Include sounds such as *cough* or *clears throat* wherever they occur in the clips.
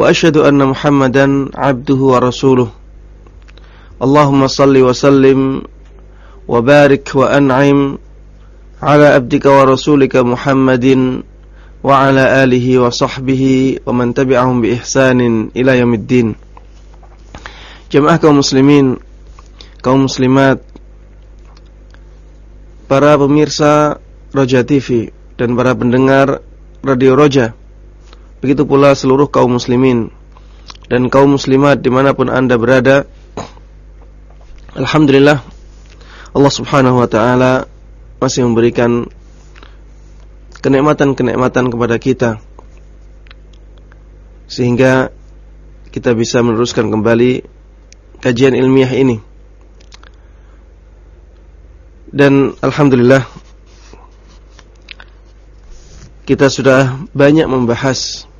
وأشهد أن محمدا عبده ورسوله اللهم صل وسلم وبارك وأنعم على عبدك ورسولك محمد وعلى آله وصحبه ومن تبعهم بإحسان إلى يوم الدين Jemaah kaum muslimin, kaum muslimat, para pemirsa Roja TV dan para pendengar Radio Roja Begitu pula seluruh kaum muslimin dan kaum muslimat di mana pun anda berada. Alhamdulillah Allah subhanahu wa ta'ala masih memberikan kenikmatan-kenikmatan kepada kita sehingga kita bisa meneruskan kembali kajian ilmiah ini. Dan alhamdulillah kita sudah banyak membahas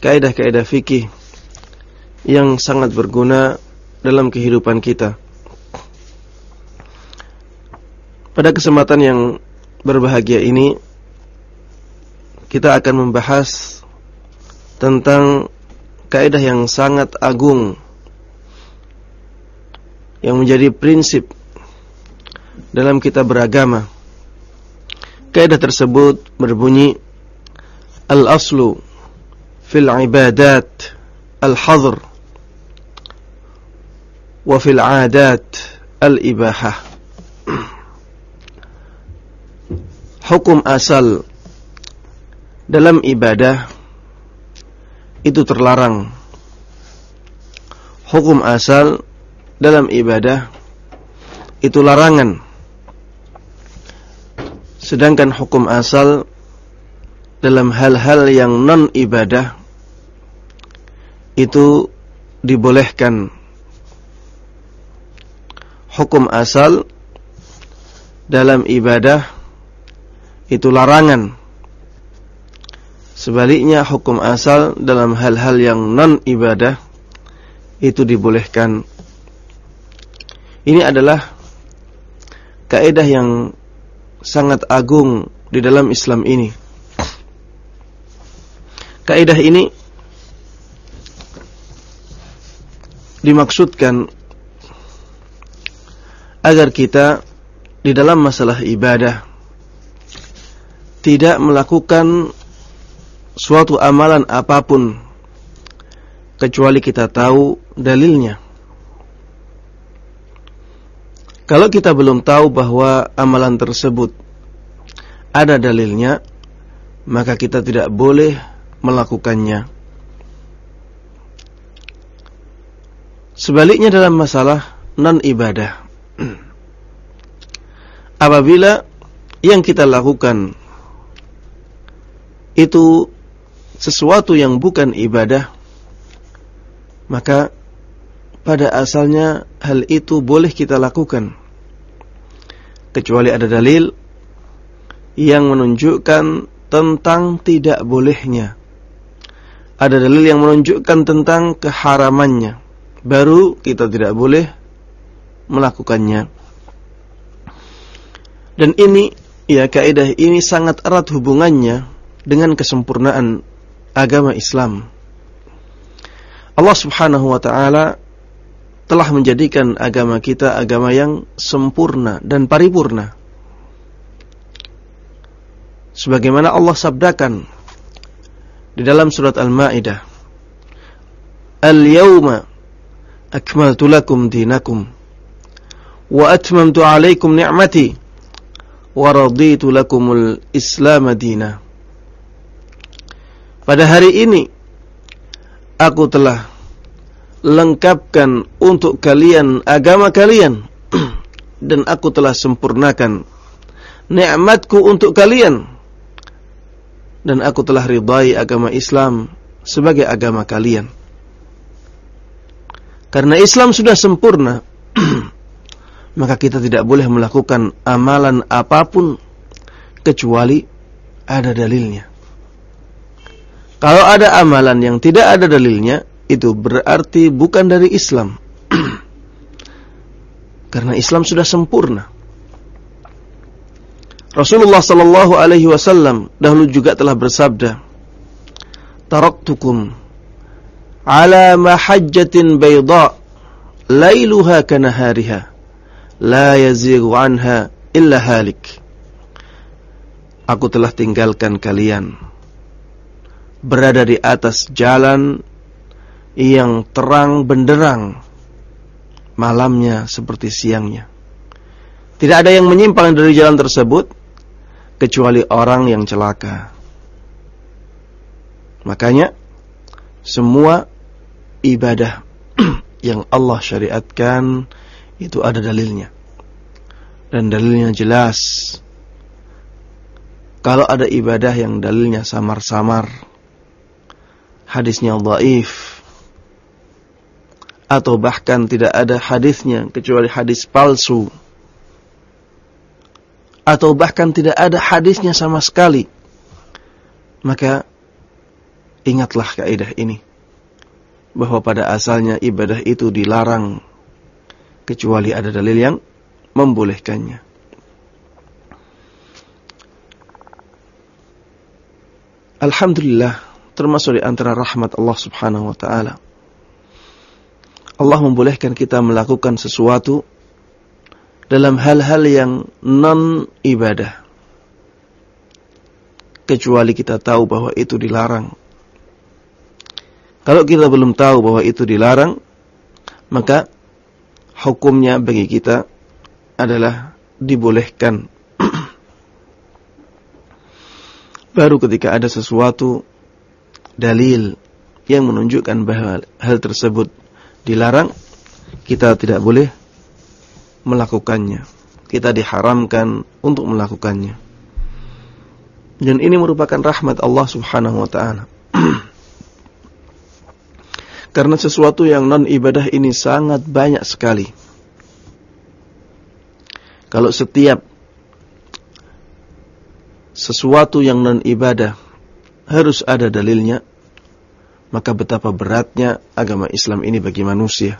kaidah-kaidah fikih yang sangat berguna dalam kehidupan kita. Pada kesempatan yang berbahagia ini kita akan membahas tentang kaidah yang sangat agung yang menjadi prinsip dalam kita beragama. Kaidah tersebut berbunyi al-aslu في العبادات الحظر وفي العادات الإباحة hukum asal dalam ibadah itu terlarang hukum asal dalam ibadah itu larangan sedangkan hukum asal dalam hal-hal yang non ibadah itu dibolehkan. Hukum asal dalam ibadah itu larangan. Sebaliknya hukum asal dalam hal-hal yang non ibadah itu dibolehkan. Ini adalah kaidah yang sangat agung di dalam Islam ini Kaidah ini dimaksudkan agar kita di dalam masalah ibadah tidak melakukan suatu amalan apa pun kecuali kita tahu dalilnya. Kalau kita belum tahu bahwa amalan tersebut ada dalilnya, maka kita tidak boleh melakukannya. Sebaliknya dalam masalah non ibadah. *clears throat* Apabila yang kita lakukan itu sesuatu yang bukan ibadah, maka pada asalnya hal itu boleh kita lakukan. Kecuali ada dalil yang menunjukkan tentang tidak bolehnya ada dalil yang menunjukkan tentang keharamannya. Baru kita tidak boleh melakukannya. Dan ini ya kaidah ini sangat erat hubungannya dengan kesempurnaan agama Islam. Allah Subhanahu wa taala telah menjadikan agama kita agama yang sempurna dan paripurna. Sebagaimana Allah sabdakan di dalam surat Al-Maidah. Al-yawma akmaltu lakum dinakum wa atmamtu 'alaikum ni'mati wa raditu lakumul Islam dina. Pada hari ini aku telah lengkapkan untuk kalian agama kalian *clears throat* dan aku telah sempurnakan nikmatku untuk kalian dan aku telah ridai agama Islam sebagai agama kalian. Karena Islam sudah sempurna, *clears throat* maka kita tidak boleh melakukan amalan apa pun kecuali ada dalilnya. Kalau ada amalan yang tidak ada dalilnya, itu berarti bukan dari Islam. *clears throat* Karena Islam sudah sempurna. Rasulullah sallallahu alaihi wasallam dahulu juga telah bersabda, "Taraktukum ala mahajjatin bayda lailuha kanahariha la yazighu anha illa halik." Aku telah tinggalkan kalian berada di atas jalan yang terang benderang malamnya seperti siangnya. Tidak ada yang menyimpang dari jalan tersebut kecuali orang yang celaka. Makanya semua ibadah *clears throat* yang Allah syariatkan itu ada dalilnya. Dan dalilnya jelas. Kalau ada ibadah yang dalilnya samar-samar, hadisnya dhaif, atau bahkan tidak ada hadisnya kecuali hadis palsu, atau bahkan tidak ada hadisnya sama sekali, maka ingatlah kaidah ini bahwa pada asalnya ibadah itu dilarang kecuali ada dalil yang membolehkannya. Alhamdulillah termasuk di antara rahmat Allah Subhanahu wa taala. Allah membolehkan kita melakukan sesuatu dalam hal-hal yang non ibadah. Kecuali kita tahu bahwa itu dilarang. Kalau kita belum tahu bahwa itu dilarang, maka hukumnya bagi kita adalah dibolehkan. *clears throat* Baru ketika ada sesuatu dalil yang menunjukkan bahwa hal tersebut dilarang, kita tidak boleh melakukannya. Kita diharamkan untuk melakukannya. Dan ini merupakan rahmat Allah Subhanahu wa taala. *clears throat* Karena sesuatu yang non ibadah ini sangat banyak sekali. Kalau setiap sesuatu yang non ibadah harus ada dalilnya, maka betapa beratnya agama Islam ini bagi manusia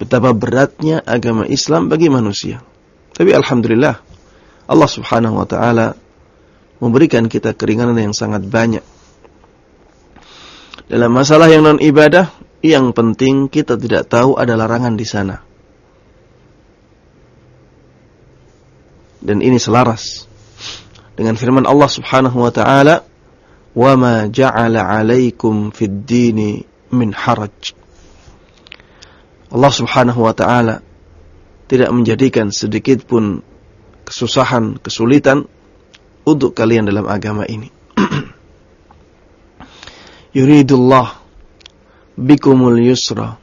betapa beratnya agama Islam bagi manusia. Tapi alhamdulillah Allah Subhanahu wa taala memberikan kita keringanan yang sangat banyak. Dalam masalah yang non ibadah, yang penting kita tidak tahu ada larangan di sana. Dan ini selaras dengan firman Allah Subhanahu wa taala, "Wa ma ja'ala 'alaikum fid dini min haraj." Allah Subhanahu wa taala tidak menjadikan sedikit pun kesusahan, kesulitan untuk kalian dalam agama ini. *clears throat* Yuridullah bikumul yusra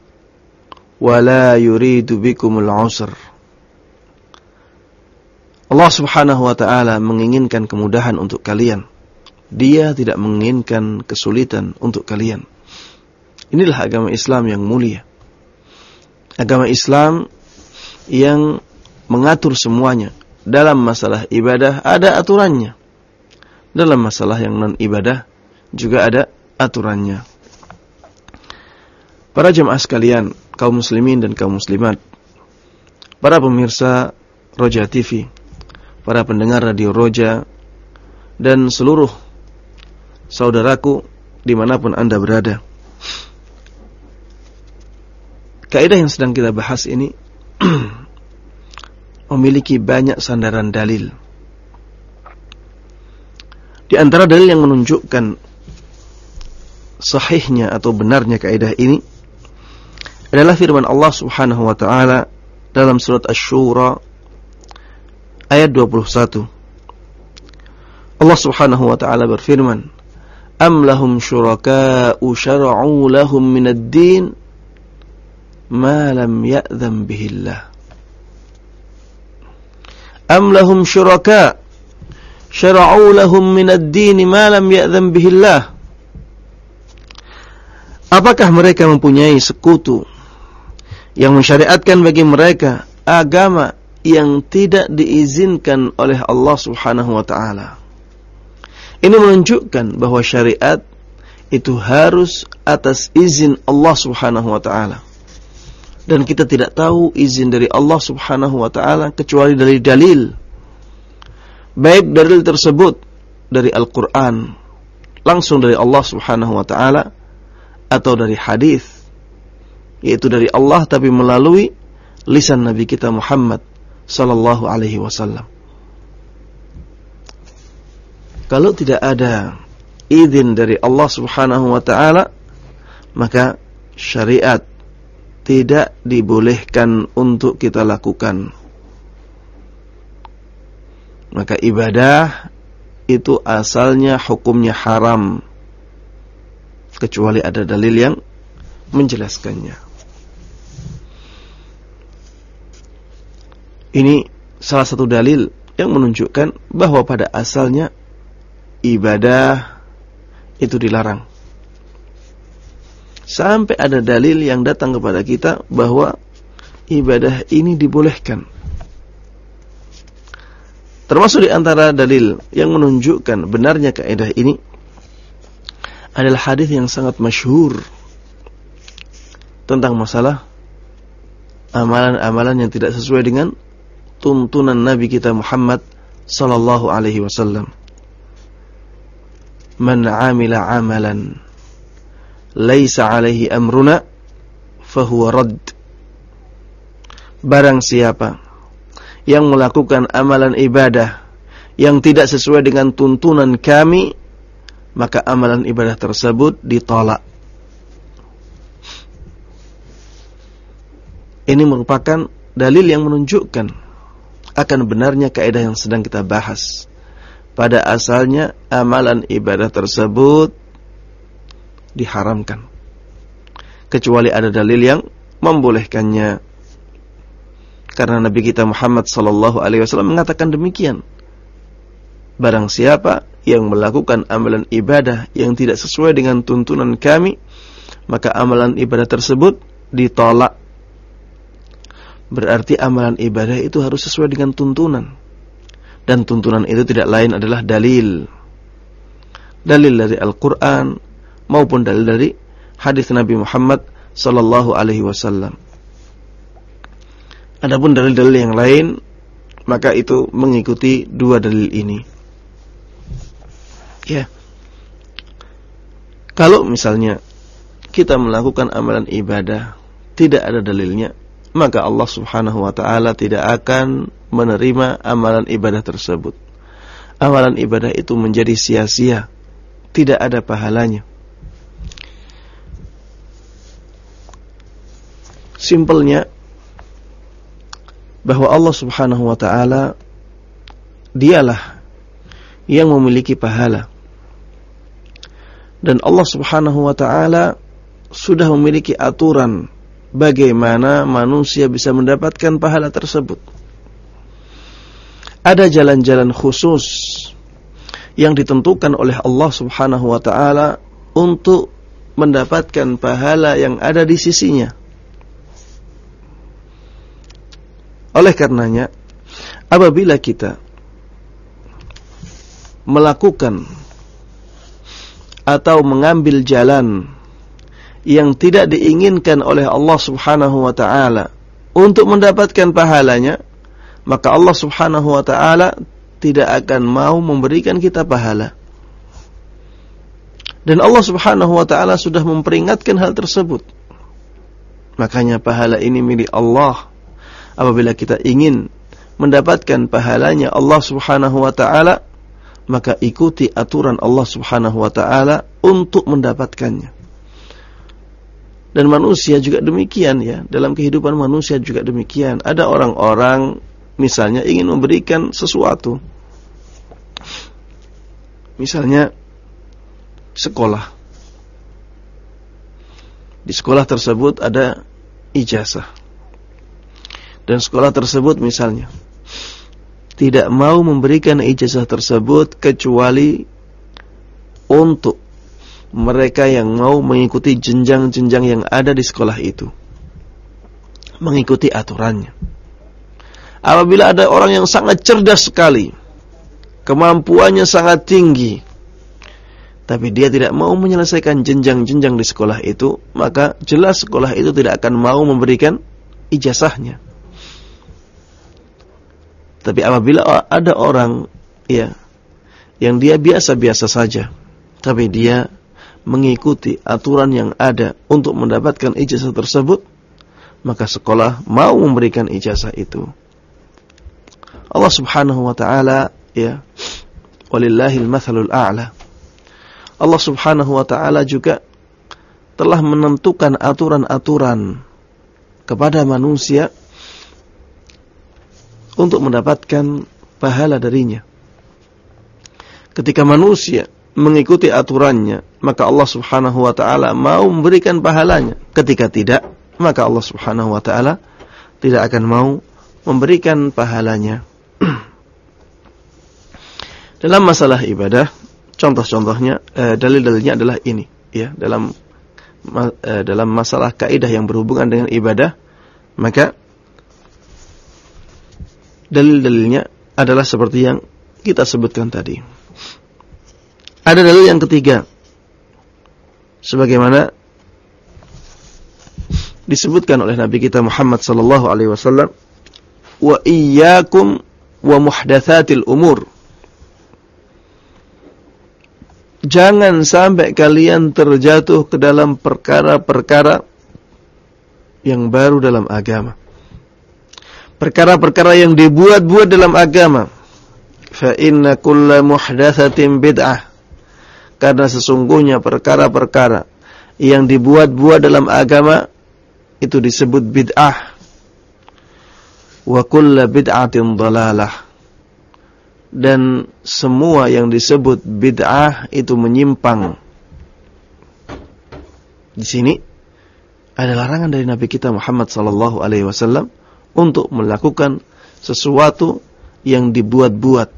wa la yuridu bikumul usr. Allah Subhanahu wa taala menginginkan kemudahan untuk kalian. Dia tidak menginginkan kesulitan untuk kalian. Inilah agama Islam yang mulia agama Islam yang mengatur semuanya. Dalam masalah ibadah ada aturannya. Dalam masalah yang non ibadah juga ada aturannya. Para jemaah sekalian, kaum muslimin dan kaum muslimat, para pemirsa Roja TV, para pendengar radio Roja, dan seluruh saudaraku di mana pun anda berada. Kaidah yang sedang kita bahas ini *clears throat* memiliki banyak sandaran dalil. Di antara dalil yang menunjukkan sahihnya atau benarnya kaidah ini adalah firman Allah Subhanahu wa taala dalam surat Asy-Syura ayat 21. Allah Subhanahu wa taala berfirman, "Am lahum syuraka'u syara'u lahum minad din ma lam ya'zam bihillah am lahum syuraka syara'u lahum min ad-din ma lam ya'zam bihillah Apakah mereka mempunyai sekutu yang mensyariatkan bagi mereka agama yang tidak diizinkan oleh Allah Subhanahu wa taala? Ini menunjukkan bahwa syariat itu harus atas izin Allah Subhanahu wa taala. Dan kita tidak tahu izin dari Allah Subhanahu wa taala kecuali dari dalil. Baik dalil tersebut dari Al-Qur'an langsung dari Allah Subhanahu wa taala atau dari hadis yaitu dari Allah tapi melalui lisan Nabi kita Muhammad sallallahu alaihi wasallam. Kalau tidak ada izin dari Allah Subhanahu wa taala maka syariat tidak dibolehkan untuk kita lakukan. Maka ibadah itu asalnya hukumnya haram kecuali ada dalil yang menjelaskannya. Ini salah satu dalil yang menunjukkan bahwa pada asalnya ibadah itu dilarang. Sampai ada dalil yang datang kepada kita bahwa ibadah ini dibolehkan. Termasuk di antara dalil yang menunjukkan benarnya kaidah ini adalah hadis yang sangat masyhur tentang masalah amalan-amalan yang tidak sesuai dengan tuntunan Nabi kita Muhammad sallallahu alaihi wasallam. Man 'amila 'amalan laisa 'alaihi amruna fahuwa rad. Barang siapa yang melakukan amalan ibadah yang tidak sesuai dengan tuntunan kami maka amalan ibadah tersebut ditolak. Ini merupakan dalil yang menunjukkan akan benarnya kaidah yang sedang kita bahas. Pada asalnya amalan ibadah tersebut diharamkan. Kecuali ada dalil yang membolehkannya. Karena Nabi kita Muhammad sallallahu alaihi wasallam mengatakan demikian. Barang siapa yang melakukan amalan ibadah yang tidak sesuai dengan tuntunan kami, maka amalan ibadah tersebut ditolak. Berarti amalan ibadah itu harus sesuai dengan tuntunan. Dan tuntunan itu tidak lain adalah dalil. Dalil dari Al-Quran maupun dalil dari hadis Nabi Muhammad sallallahu alaihi wasallam. Adapun dalil-dalil yang lain maka itu mengikuti dua dalil ini. Ya. Kalau misalnya kita melakukan amalan ibadah tidak ada dalilnya, maka Allah Subhanahu wa taala tidak akan menerima amalan ibadah tersebut. Amalan ibadah itu menjadi sia-sia, tidak ada pahalanya. Simpelnya bahwa Allah Subhanahu wa taala dialah yang memiliki pahala dan Allah Subhanahu wa taala sudah memiliki aturan bagaimana manusia bisa mendapatkan pahala tersebut. Ada jalan-jalan khusus yang ditentukan oleh Allah Subhanahu wa taala untuk mendapatkan pahala yang ada di sisinya. Oleh karenanya, apabila kita melakukan atau mengambil jalan yang tidak diinginkan oleh Allah Subhanahu wa taala untuk mendapatkan pahalanya, maka Allah Subhanahu wa taala tidak akan mau memberikan kita pahala. Dan Allah Subhanahu wa taala sudah memperingatkan hal tersebut. Makanya pahala ini milik Allah. Apabila kita ingin mendapatkan pahalanya Allah Subhanahu wa taala, maka ikuti aturan Allah Subhanahu wa taala untuk mendapatkannya. Dan manusia juga demikian ya, dalam kehidupan manusia juga demikian. Ada orang-orang misalnya ingin memberikan sesuatu. Misalnya sekolah. Di sekolah tersebut ada ijazah. Dan sekolah tersebut misalnya tidak mau memberikan ijazah tersebut kecuali untuk mereka yang mau mengikuti jenjang-jenjang yang ada di sekolah itu. Mengikuti aturannya. Apabila ada orang yang sangat cerdas sekali, kemampuannya sangat tinggi, tapi dia tidak mau menyelesaikan jenjang-jenjang di sekolah itu, maka jelas sekolah itu tidak akan mau memberikan ijazahnya. Tapi apabila ada orang ya yang dia biasa-biasa saja, tapi dia mengikuti aturan yang ada untuk mendapatkan ijazah tersebut, maka sekolah mau memberikan ijazah itu. Allah Subhanahu wa taala ya walillahil mathalul a'la. Allah Subhanahu wa taala juga telah menentukan aturan-aturan kepada manusia untuk mendapatkan pahala darinya. Ketika manusia mengikuti aturannya, maka Allah Subhanahu wa taala mau memberikan pahalanya. Ketika tidak, maka Allah Subhanahu wa taala tidak akan mau memberikan pahalanya. *clears throat* dalam masalah ibadah, contoh-contohnya eh, dalil-dalilnya adalah ini, ya, dalam eh, dalam masalah kaidah yang berhubungan dengan ibadah, maka dalil-dalilnya adalah seperti yang kita sebutkan tadi. Ada dalil yang ketiga. Sebagaimana disebutkan oleh Nabi kita Muhammad sallallahu alaihi wasallam, "Wa iyyakum wa muhdatsatil umur." Jangan sampai kalian terjatuh ke dalam perkara-perkara yang baru dalam agama. Perkara-perkara yang dibuat-buat dalam agama. Fa inna kulla muhdatsatin bid'ah karena sesungguhnya perkara-perkara yang dibuat-buat dalam agama itu disebut bid'ah. Wa kulla bid'atin dalalah. Dan semua yang disebut bid'ah itu menyimpang. Di sini ada larangan dari Nabi kita Muhammad sallallahu alaihi wasallam untuk melakukan sesuatu yang dibuat-buat,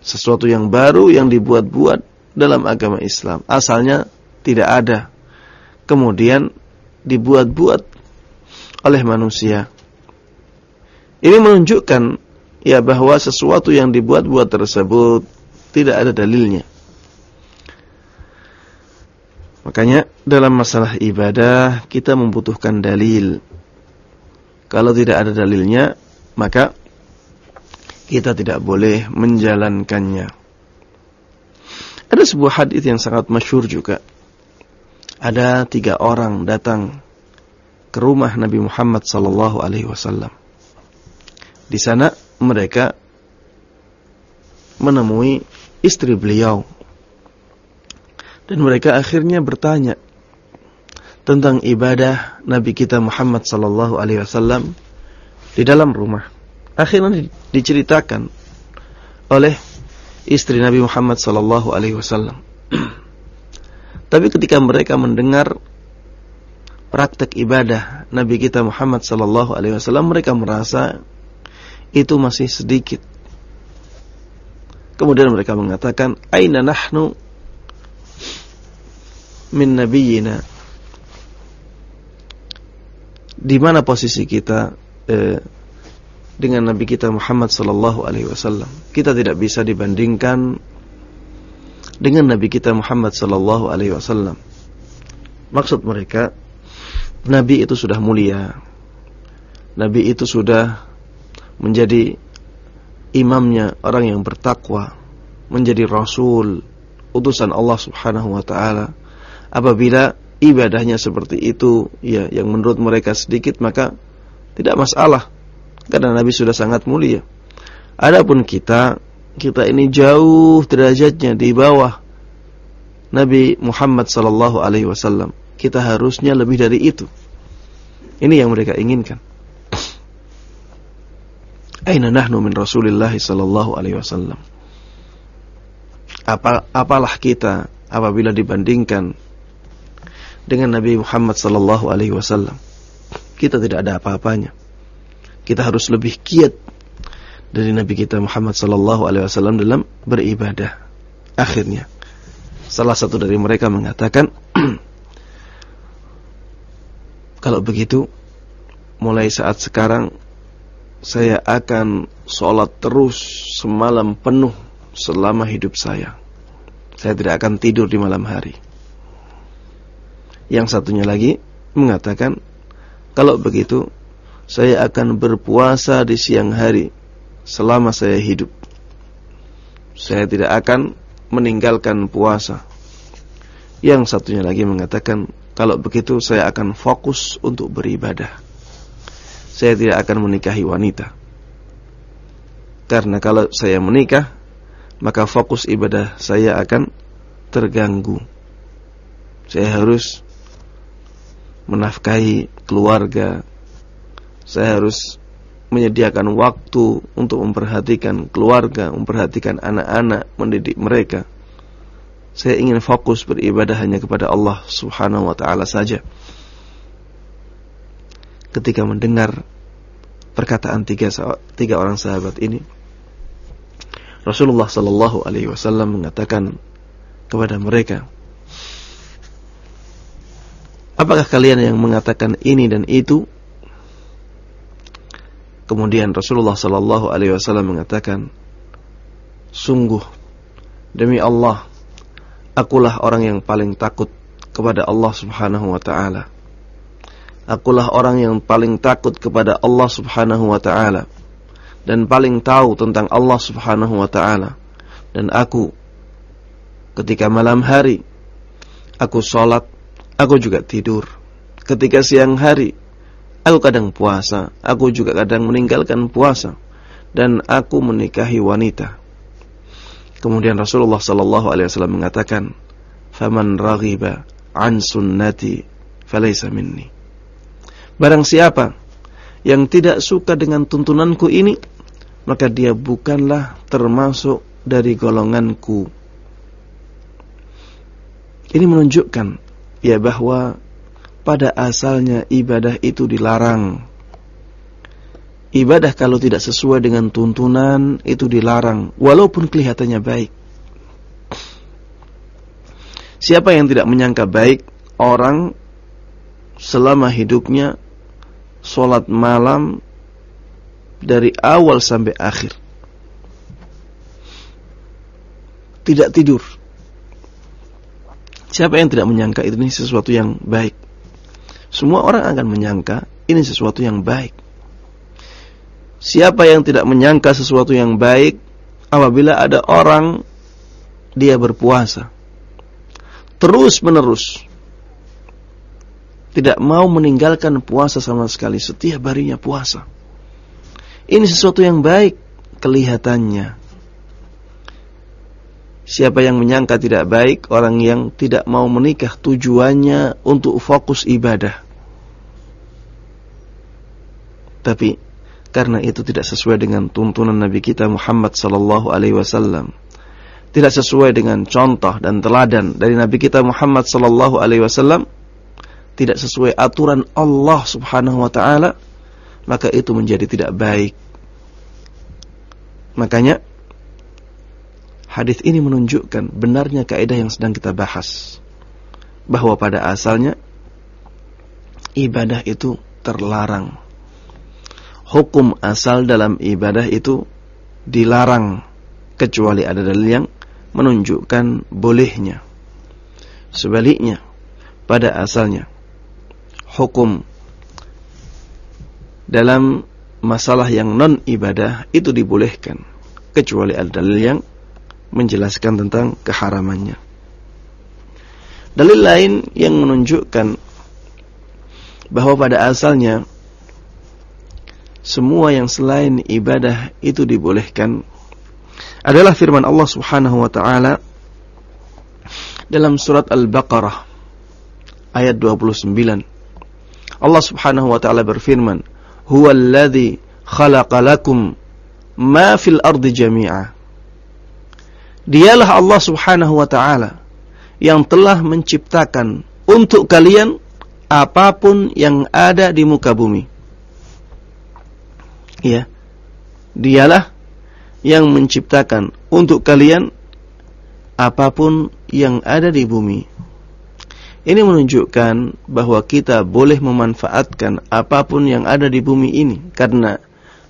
sesuatu yang baru yang dibuat-buat dalam agama Islam. Asalnya tidak ada. Kemudian dibuat-buat oleh manusia. Ini menunjukkan ya bahwa sesuatu yang dibuat-buat tersebut tidak ada dalilnya. Makanya dalam masalah ibadah kita membutuhkan dalil. Kalau tidak ada dalilnya, maka kita tidak boleh menjalankannya. Ada sebuah hadis yang sangat masyur juga. Ada tiga orang datang ke rumah Nabi Muhammad sallallahu alaihi wasallam. Di sana mereka menemui istri beliau. Dan mereka akhirnya bertanya tentang ibadah Nabi kita Muhammad sallallahu alaihi wasallam di dalam rumah. Akhirnya diceritakan oleh istri Nabi Muhammad sallallahu alaihi wasallam. *clears throat* Tapi ketika mereka mendengar praktek ibadah Nabi kita Muhammad sallallahu alaihi wasallam, mereka merasa itu masih sedikit. Kemudian mereka mengatakan, "Aina nahnu min nabiyyina?" Di mana posisi kita eh, dengan Nabi kita Muhammad sallallahu alaihi wasallam. Kita tidak bisa dibandingkan dengan Nabi kita Muhammad sallallahu alaihi wasallam. Maksud mereka Nabi itu sudah mulia. Nabi itu sudah menjadi imamnya orang yang bertakwa, menjadi rasul, utusan Allah Subhanahu wa taala. Apabila ibadahnya seperti itu, ya yang menurut mereka sedikit maka tidak masalah karena Nabi sudah sangat mulia. Adapun kita, kita ini jauh derajatnya di bawah Nabi Muhammad sallallahu alaihi wasallam. Kita harusnya lebih dari itu. Ini yang mereka inginkan. Aina nahnu min Rasulillah sallallahu alaihi wasallam? Apa apalah kita apabila dibandingkan dengan Nabi Muhammad sallallahu alaihi wasallam? Kita tidak ada apa-apanya kita harus lebih kiat dari Nabi kita Muhammad sallallahu alaihi wasallam dalam beribadah. Akhirnya Salah satu dari mereka mengatakan, *clears throat* kalau begitu, mulai saat sekarang saya akan sholat terus semalam penuh selama hidup saya. Saya tidak akan tidur di malam hari. Yang satunya lagi mengatakan, kalau begitu, saya akan berpuasa di siang hari selama saya hidup. Saya tidak akan meninggalkan puasa. Yang satunya lagi mengatakan, kalau begitu saya akan fokus untuk beribadah. Saya tidak akan menikahi wanita. Karena kalau saya menikah, maka fokus ibadah saya akan terganggu. Saya harus menafkahi keluarga. Saya harus menyediakan waktu untuk memperhatikan keluarga, memperhatikan anak-anak, mendidik mereka. Saya ingin fokus beribadah hanya kepada Allah Subhanahu wa taala saja. Ketika mendengar perkataan tiga tiga orang sahabat ini, Rasulullah sallallahu alaihi wasallam mengatakan kepada mereka, Apakah kalian yang mengatakan ini dan itu Kemudian Rasulullah sallallahu alaihi wasallam mengatakan, "Sungguh demi Allah, akulah orang yang paling takut kepada Allah Subhanahu wa taala. Akulah orang yang paling takut kepada Allah Subhanahu wa taala dan paling tahu tentang Allah Subhanahu wa taala. Dan aku ketika malam hari aku salat, aku juga tidur. Ketika siang hari Aku kadang puasa, aku juga kadang meninggalkan puasa dan aku menikahi wanita. Kemudian Rasulullah sallallahu alaihi wasallam mengatakan, "Faman raghiba an sunnati falaysa minni." Barang siapa yang tidak suka dengan tuntunanku ini, maka dia bukanlah termasuk dari golonganku. Ini menunjukkan ya bahwa pada asalnya ibadah itu dilarang. Ibadah kalau tidak sesuai dengan tuntunan itu dilarang, walaupun kelihatannya baik. Siapa yang tidak menyangka baik orang selama hidupnya sholat malam dari awal sampai akhir. Tidak tidur. Siapa yang tidak menyangka itu ini sesuatu yang baik? semua orang akan menyangka ini sesuatu yang baik. Siapa yang tidak menyangka sesuatu yang baik apabila ada orang dia berpuasa terus menerus tidak mau meninggalkan puasa sama sekali setiap harinya puasa. Ini sesuatu yang baik kelihatannya. Siapa yang menyangka tidak baik orang yang tidak mau menikah tujuannya untuk fokus ibadah. Tapi karena itu tidak sesuai dengan tuntunan Nabi kita Muhammad sallallahu alaihi wasallam. Tidak sesuai dengan contoh dan teladan dari Nabi kita Muhammad sallallahu alaihi wasallam. Tidak sesuai aturan Allah Subhanahu wa taala, maka itu menjadi tidak baik. Makanya Hadis ini menunjukkan benarnya kaidah yang sedang kita bahas. Bahwa pada asalnya ibadah itu terlarang. Hukum asal dalam ibadah itu dilarang kecuali ada dalil yang menunjukkan bolehnya. Sebaliknya, pada asalnya hukum dalam masalah yang non ibadah itu dibolehkan kecuali ada dalil yang menjelaskan tentang keharamannya. Dalil lain yang menunjukkan bahwa pada asalnya semua yang selain ibadah itu dibolehkan adalah firman Allah Subhanahu wa taala dalam surat Al-Baqarah ayat 29. Allah Subhanahu wa taala berfirman, "Huwallazi khalaqa lakum ma fil ardi jami'a." Dialah Allah Subhanahu wa taala yang telah menciptakan untuk kalian apa pun yang ada di muka bumi. Ya. Dialah yang menciptakan untuk kalian apa pun yang ada di bumi. Ini menunjukkan bahwa kita boleh memanfaatkan apa pun yang ada di bumi ini karena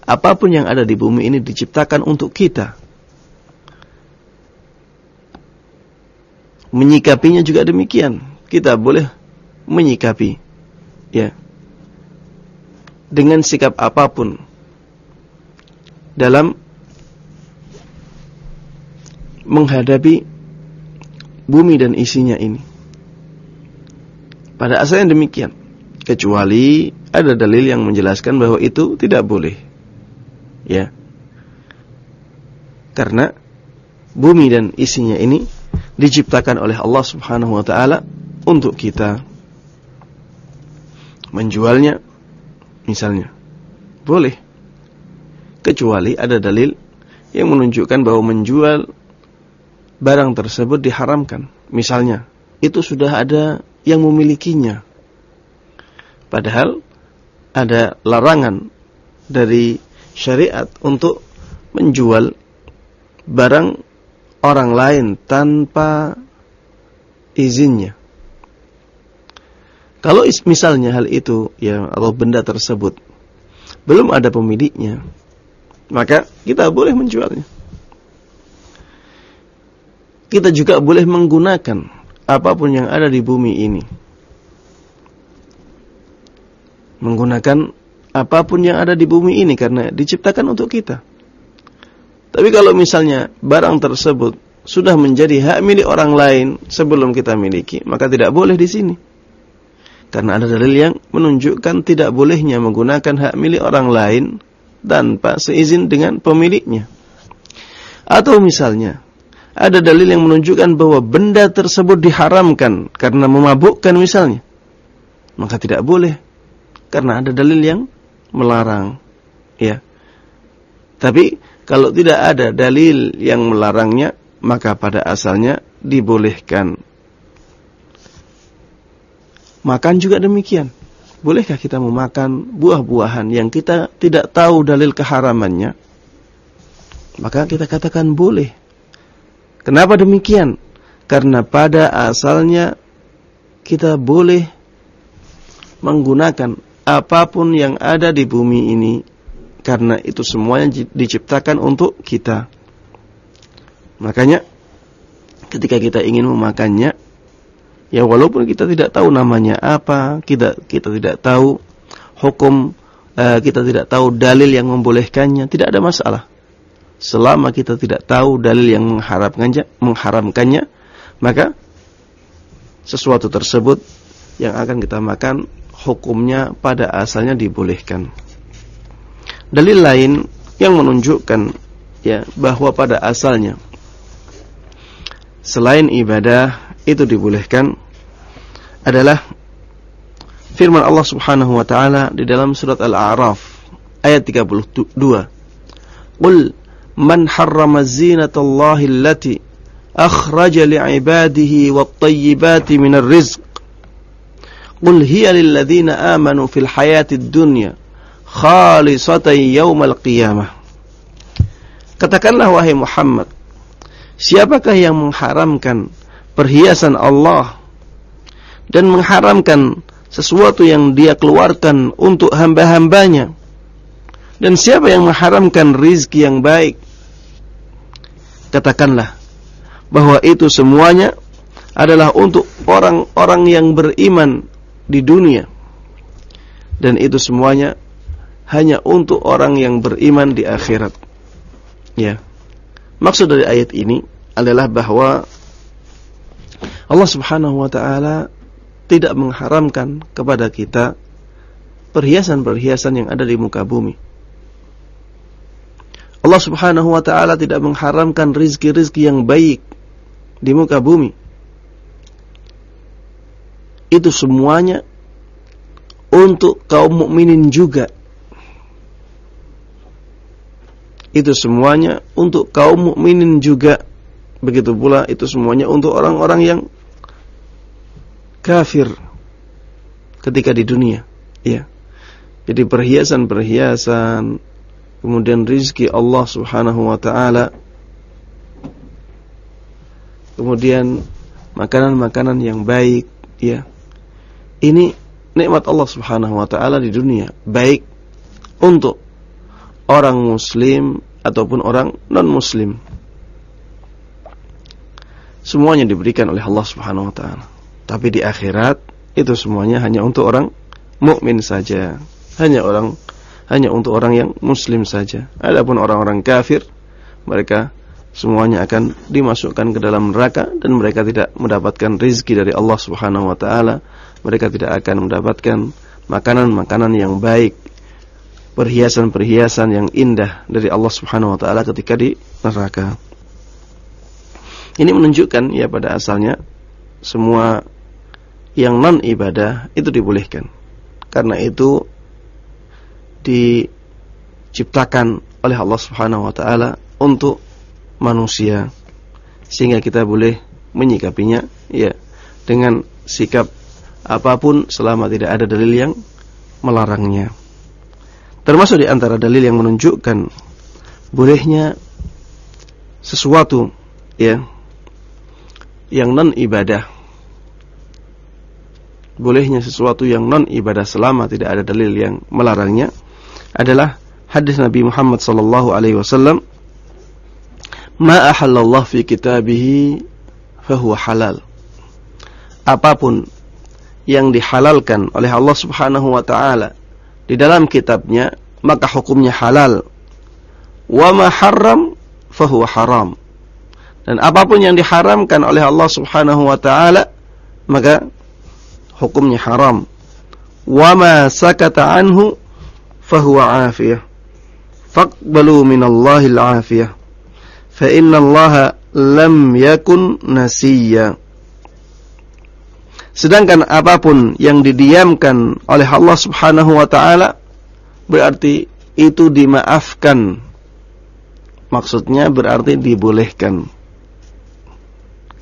apa pun yang ada di bumi ini diciptakan untuk kita. Menyikapinya juga demikian. Kita boleh menyikapi ya dengan sikap apa pun dalam menghadapi bumi dan isinya ini. Pada asalnya demikian. Kecuali ada dalil yang menjelaskan bahwa itu tidak boleh. Ya. Karena bumi dan isinya ini diciptakan oleh Allah Subhanahu wa taala untuk kita menjualnya misalnya. Boleh. Kecuali ada dalil yang menunjukkan bahwa menjual barang tersebut diharamkan. Misalnya, itu sudah ada yang memilikinya. Padahal ada larangan dari syariat untuk menjual barang orang lain tanpa izinnya. Kalau misalnya hal itu ya atau benda tersebut belum ada pemiliknya, maka kita boleh menjualnya. Kita juga boleh menggunakan apa pun yang ada di bumi ini. Menggunakan apa pun yang ada di bumi ini karena diciptakan untuk kita. Tapi kalau misalnya barang tersebut sudah menjadi hak milik orang lain sebelum kita miliki, maka tidak boleh di sini. Karena ada dalil yang menunjukkan tidak bolehnya menggunakan hak milik orang lain tanpa seizin dengan pemiliknya. Atau misalnya, ada dalil yang menunjukkan bahwa benda tersebut diharamkan karena memabukkan misalnya. Maka tidak boleh. Karena ada dalil yang melarang. Ya. Tapi kalau tidak ada dalil yang melarangnya, maka pada asalnya dibolehkan Makan juga demikian. Bolehkah kita memakan buah-buahan yang kita tidak tahu dalil keharamannya? Maka kita katakan boleh. Kenapa demikian? Karena pada asalnya kita boleh menggunakan apa pun yang ada di bumi ini karena itu semuanya diciptakan untuk kita. Makanya ketika kita ingin memakannya Ya walaupun kita tidak tahu namanya apa, kita kita tidak tahu hukum, uh, kita tidak tahu dalil yang membolehkannya, tidak ada masalah. Selama kita tidak tahu dalil yang mengharamkannya, mengharamkannya, maka sesuatu tersebut yang akan kita makan hukumnya pada asalnya dibolehkan. Dalil lain yang menunjukkan ya bahwa pada asalnya selain ibadah itu dibolehkan adalah firman Allah Subhanahu wa taala di dalam surat Al-A'raf ayat 32. Qul man harrama zinatallahi allati akhraja li'ibadihi wat-tayyibati minar rizq. Qul hiya lil ladzina amanu fil hayatid dunya khalisatan yaumal qiyamah. Katakanlah wahai Muhammad, siapakah yang mengharamkan perhiasan Allah dan mengharamkan sesuatu yang dia keluarkan untuk hamba-hambanya. Dan siapa yang mengharamkan rizki yang baik? Katakanlah bahwa itu semuanya adalah untuk orang-orang yang beriman di dunia. Dan itu semuanya hanya untuk orang yang beriman di akhirat. Ya. Maksud dari ayat ini adalah bahwa Allah Subhanahu wa taala tidak mengharamkan kepada kita perhiasan-perhiasan yang ada di muka bumi. Allah Subhanahu wa taala tidak mengharamkan rizki-rizki yang baik di muka bumi. Itu semuanya untuk kaum mukminin juga. Itu semuanya untuk kaum mukminin juga. Begitu pula itu semuanya untuk orang-orang yang kafir ketika di dunia. Ya. Jadi perhiasan-perhiasan kemudian rizki Allah Subhanahu wa taala kemudian makanan-makanan yang baik, ya. Ini nikmat Allah Subhanahu wa taala di dunia, baik untuk orang muslim ataupun orang non muslim. Semuanya diberikan oleh Allah Subhanahu wa taala. Tapi di akhirat itu semuanya hanya untuk orang mukmin saja. Hanya orang hanya untuk orang yang muslim saja. Adapun orang-orang kafir mereka semuanya akan dimasukkan ke dalam neraka dan mereka tidak mendapatkan rizki dari Allah Subhanahu wa taala. Mereka tidak akan mendapatkan makanan-makanan yang baik, perhiasan-perhiasan yang indah dari Allah Subhanahu wa taala ketika di neraka. Ini menunjukkan ya pada asalnya semua yang non ibadah itu dibolehkan. Karena itu diciptakan oleh Allah Subhanahu wa taala untuk manusia sehingga kita boleh menyikapinya ya dengan sikap apa pun selama tidak ada dalil yang melarangnya. Termasuk di antara dalil yang menunjukkan bolehnya sesuatu ya yang non ibadah bolehnya sesuatu yang non ibadah selama tidak ada dalil yang melarangnya adalah hadis Nabi Muhammad sallallahu alaihi wasallam ma ahallallah fi kitabihi fahuwa halal. Apa pun yang dihalalkan oleh Allah Subhanahu wa taala di dalam kitabnya maka hukumnya halal. Wa ma haram fahuwa haram. Dan apa pun yang diharamkan oleh Allah Subhanahu wa taala maka hukumnya haram. Wa ma sakata anhu fahuwa afiyah. Faqbalu minallahil afiyah fa innallaha lam yakun nasiya sedangkan apa pun yang didiamkan oleh Allah Subhanahu wa taala berarti itu dimaafkan. Maksudnya berarti dibolehkan.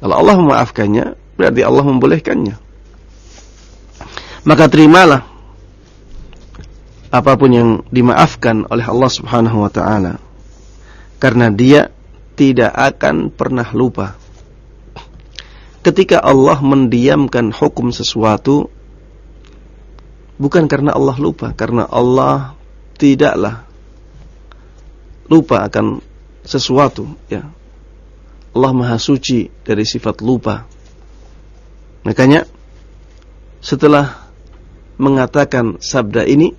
Kalau Allah memaafkannya berarti Allah membolehkannya. Maka terimalah apa pun yang dimaafkan oleh Allah Subhanahu wa taala. Karena dia tidak akan pernah lupa ketika Allah mendiamkan hukum sesuatu bukan karena Allah lupa karena Allah tidaklah lupa akan sesuatu ya. Allah Maha Suci dari sifat lupa. Makanya setelah mengatakan sabda ini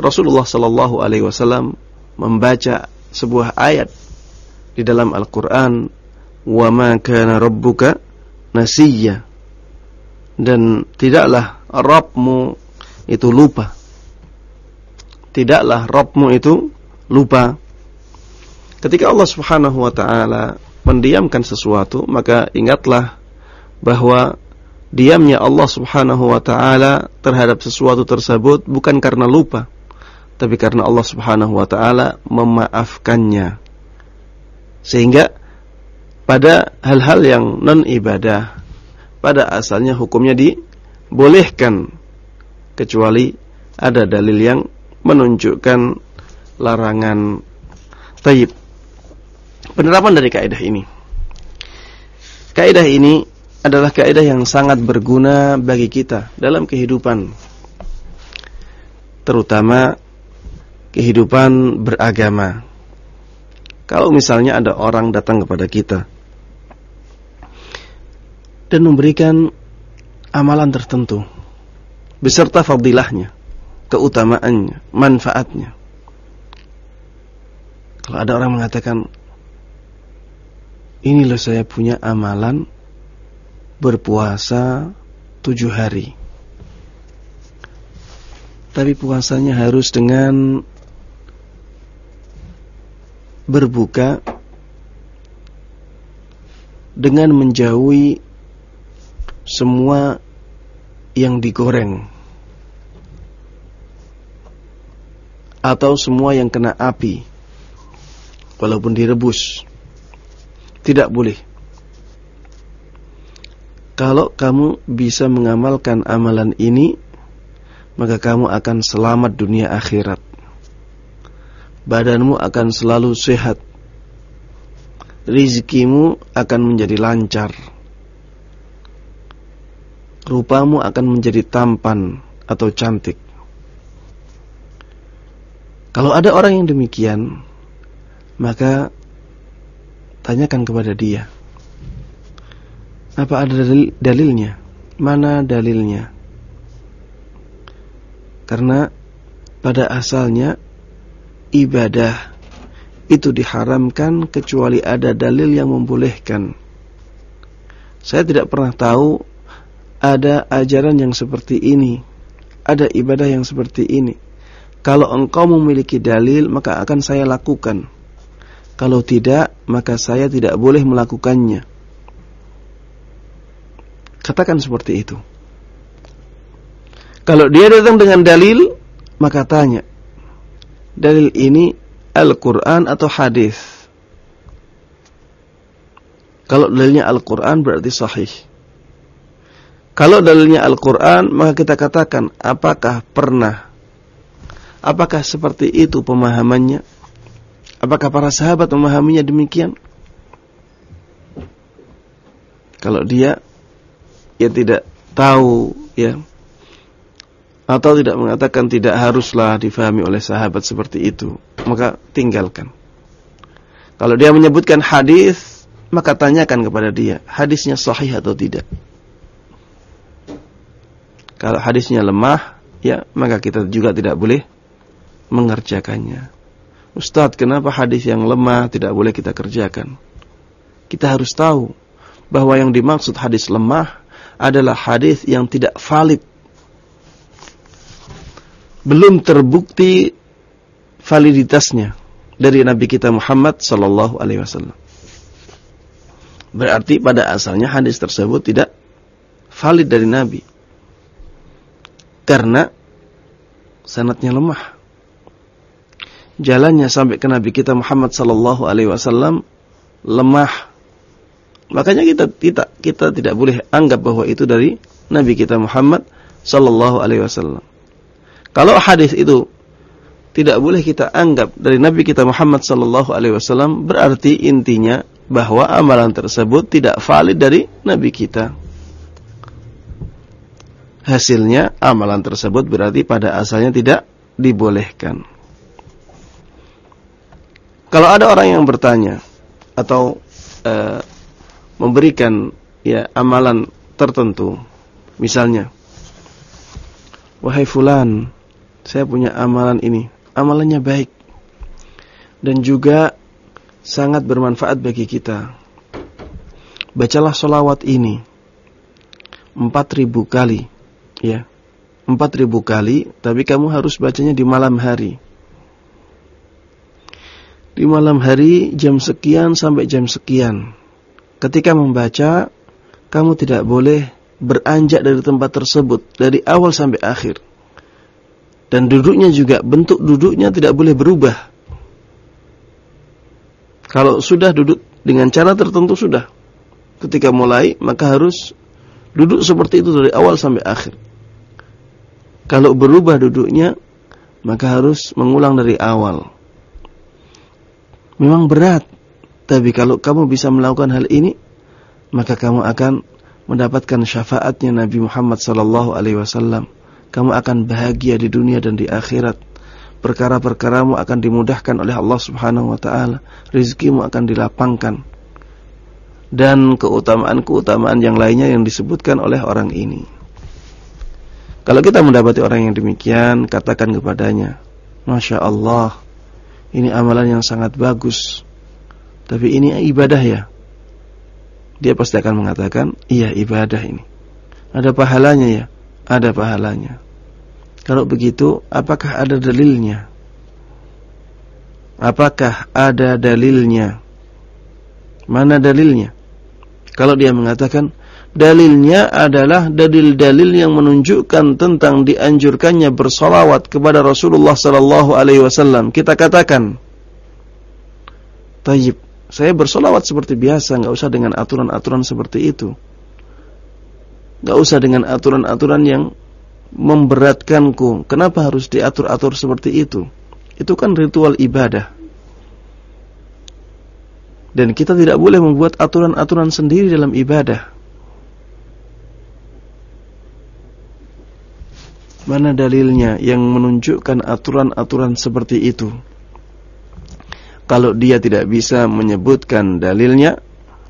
Rasulullah sallallahu alaihi wasallam membaca sebuah ayat di dalam Al-Qur'an wa ma kana rabbuka nasiyya dan tidaklah Rabbmu itu lupa. Tidaklah Rabbmu itu lupa. Ketika Allah Subhanahu wa taala mendiamkan sesuatu maka ingatlah bahwa diamnya Allah Subhanahu wa taala terhadap sesuatu tersebut bukan karena lupa tapi karena Allah Subhanahu wa taala memaafkannya. Sehingga pada hal-hal yang non ibadah pada asalnya hukumnya dibolehkan kecuali ada dalil yang menunjukkan larangan taib. Penerapan dari kaidah ini. Kaidah ini adalah kaidah yang sangat berguna bagi kita dalam kehidupan terutama kehidupan beragama. Kalau misalnya ada orang datang kepada kita dan memberikan amalan tertentu beserta fadilahnya, keutamaannya, manfaatnya. Kalau ada orang mengatakan, ini loh saya punya amalan berpuasa tujuh hari. Tapi puasanya harus dengan berbuka dengan menjauhi semua yang digoreng. Atau semua yang kena api. Walaupun direbus. Tidak boleh. Kalau kamu bisa mengamalkan amalan ini maka kamu akan selamat dunia akhirat. Badanmu akan selalu sehat, rizkimu akan menjadi lancar. Rupamu akan menjadi tampan atau cantik. Kalau ada orang yang demikian, maka tanyakan kepada dia. Apa ada dalil, dalilnya? Mana dalilnya? Karena pada asalnya ibadah itu diharamkan kecuali ada dalil yang membolehkan. Saya tidak pernah tahu ada ajaran yang seperti ini, ada ibadah yang seperti ini. Kalau engkau memiliki dalil, maka akan saya lakukan. Kalau tidak, maka saya tidak boleh melakukannya. Katakan seperti itu. Kalau dia datang dengan dalil, maka tanya. Dalil ini Al-Quran atau hadis? Kalau dalilnya Al-Quran berarti sahih. Kalau dalilnya Al-Quran, maka kita katakan, apakah pernah Apakah seperti itu pemahamannya? Apakah para sahabat memahaminya demikian? Kalau dia ya tidak tahu ya atau tidak mengatakan tidak haruslah difahami oleh sahabat seperti itu, maka tinggalkan. Kalau dia menyebutkan hadis, maka tanyakan kepada dia, hadisnya sahih atau tidak. Kalau hadisnya lemah, ya maka kita juga tidak boleh mengerjakannya. Ustadz, kenapa hadis yang lemah tidak boleh kita kerjakan? Kita harus tahu bahwa yang dimaksud hadis lemah adalah hadis yang tidak valid. Belum terbukti validitasnya dari Nabi kita Muhammad sallallahu alaihi wasallam. Berarti pada asalnya hadis tersebut tidak valid dari Nabi. Karena sanatnya lemah jalannya sampai ke Nabi kita Muhammad sallallahu alaihi wasallam lemah. Makanya kita kita kita tidak boleh anggap bahwa itu dari Nabi kita Muhammad sallallahu alaihi wasallam. Kalau hadis itu tidak boleh kita anggap dari Nabi kita Muhammad sallallahu alaihi wasallam berarti intinya bahwa amalan tersebut tidak valid dari Nabi kita. Hasilnya amalan tersebut berarti pada asalnya tidak dibolehkan. Kalau ada orang yang bertanya atau uh, memberikan ya amalan tertentu, misalnya, wahai fulan, saya punya amalan ini, amalannya baik dan juga sangat bermanfaat bagi kita. Bacalah solawat ini empat ribu kali, ya, empat ribu kali, tapi kamu harus bacanya di malam hari di malam hari jam sekian sampai jam sekian. Ketika membaca, kamu tidak boleh beranjak dari tempat tersebut dari awal sampai akhir. Dan duduknya juga bentuk duduknya tidak boleh berubah. Kalau sudah duduk dengan cara tertentu sudah. Ketika mulai maka harus duduk seperti itu dari awal sampai akhir. Kalau berubah duduknya maka harus mengulang dari awal memang berat. Tapi kalau kamu bisa melakukan hal ini, maka kamu akan mendapatkan syafaatnya Nabi Muhammad sallallahu alaihi wasallam. Kamu akan bahagia di dunia dan di akhirat. Perkara-perkaramu akan dimudahkan oleh Allah Subhanahu wa taala. Rizkimu akan dilapangkan. Dan keutamaan-keutamaan yang lainnya yang disebutkan oleh orang ini. Kalau kita mendapati orang yang demikian, katakan kepadanya, Masya Allah, ini amalan yang sangat bagus. Tapi ini ibadah ya. Dia pasti akan mengatakan, iya ibadah ini. Ada pahalanya ya? Ada pahalanya. Kalau begitu, apakah ada dalilnya? Apakah ada dalilnya? Mana dalilnya? Kalau dia mengatakan, dalilnya adalah dalil-dalil yang menunjukkan tentang dianjurkannya bersolawat kepada Rasulullah sallallahu alaihi wasallam. Kita katakan, "Tayyib, saya bersolawat seperti biasa, nggak usah dengan aturan-aturan seperti itu. nggak usah dengan aturan-aturan yang memberatkanku. Kenapa harus diatur-atur seperti itu? Itu kan ritual ibadah. Dan kita tidak boleh membuat aturan-aturan sendiri dalam ibadah Mana dalilnya yang menunjukkan aturan-aturan seperti itu? Kalau dia tidak bisa menyebutkan dalilnya,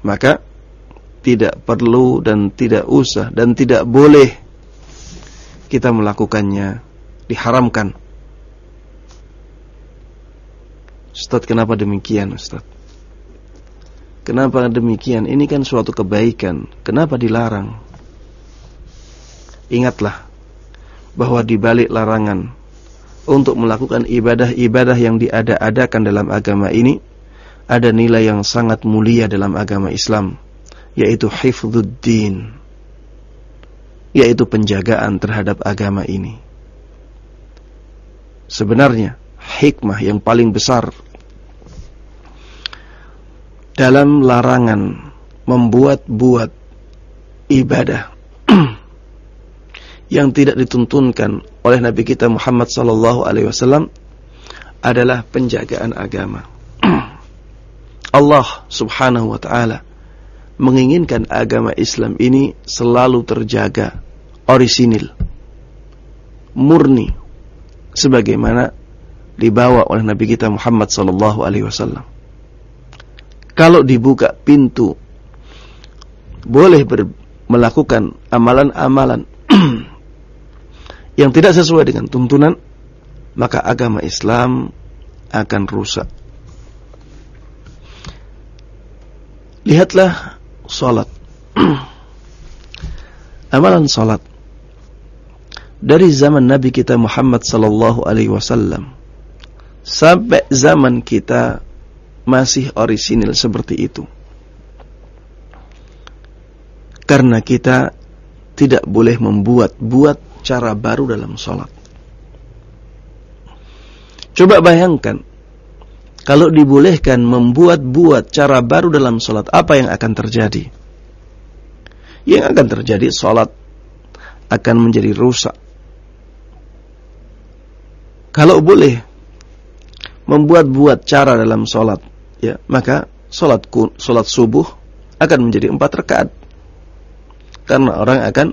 maka tidak perlu dan tidak usah dan tidak boleh kita melakukannya. Diharamkan. Ustaz, kenapa demikian, Ustaz? Kenapa demikian? Ini kan suatu kebaikan. Kenapa dilarang? Ingatlah bahwa di balik larangan untuk melakukan ibadah-ibadah yang diada-adakan dalam agama ini ada nilai yang sangat mulia dalam agama Islam yaitu hifdzuddin yaitu penjagaan terhadap agama ini. Sebenarnya hikmah yang paling besar dalam larangan membuat-buat ibadah *clears throat* yang tidak dituntunkan oleh Nabi kita Muhammad sallallahu alaihi wasallam adalah penjagaan agama. *clears throat* Allah Subhanahu wa taala menginginkan agama Islam ini selalu terjaga, orisinil, murni sebagaimana dibawa oleh Nabi kita Muhammad sallallahu alaihi wasallam. Kalau dibuka pintu boleh ber, melakukan amalan-amalan yang tidak sesuai dengan tuntunan, maka agama Islam akan rusak. Lihatlah salat. *clears throat* Amalan salat dari zaman Nabi kita Muhammad sallallahu alaihi wasallam sampai zaman kita masih orisinil seperti itu. Karena kita tidak boleh membuat-buat cara baru dalam sholat. Coba bayangkan, kalau dibolehkan membuat-buat cara baru dalam sholat, apa yang akan terjadi? Yang akan terjadi, sholat akan menjadi rusak. Kalau boleh membuat-buat cara dalam sholat, ya maka sholat, sholat subuh akan menjadi empat rakaat. Karena orang akan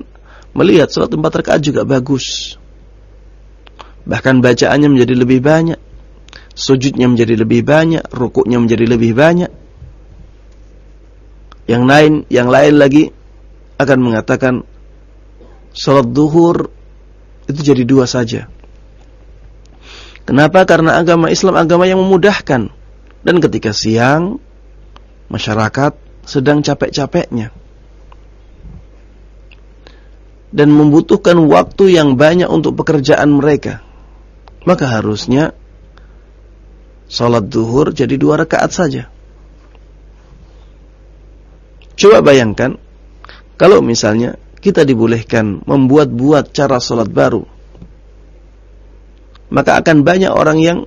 melihat salat empat rakaat juga bagus. Bahkan bacaannya menjadi lebih banyak, sujudnya menjadi lebih banyak, rukuknya menjadi lebih banyak. Yang lain, yang lain lagi akan mengatakan salat duhur itu jadi dua saja. Kenapa? Karena agama Islam agama yang memudahkan. Dan ketika siang masyarakat sedang capek-capeknya dan membutuhkan waktu yang banyak untuk pekerjaan mereka. Maka harusnya salat duhur jadi dua rakaat saja. Coba bayangkan kalau misalnya kita dibolehkan membuat-buat cara salat baru. Maka akan banyak orang yang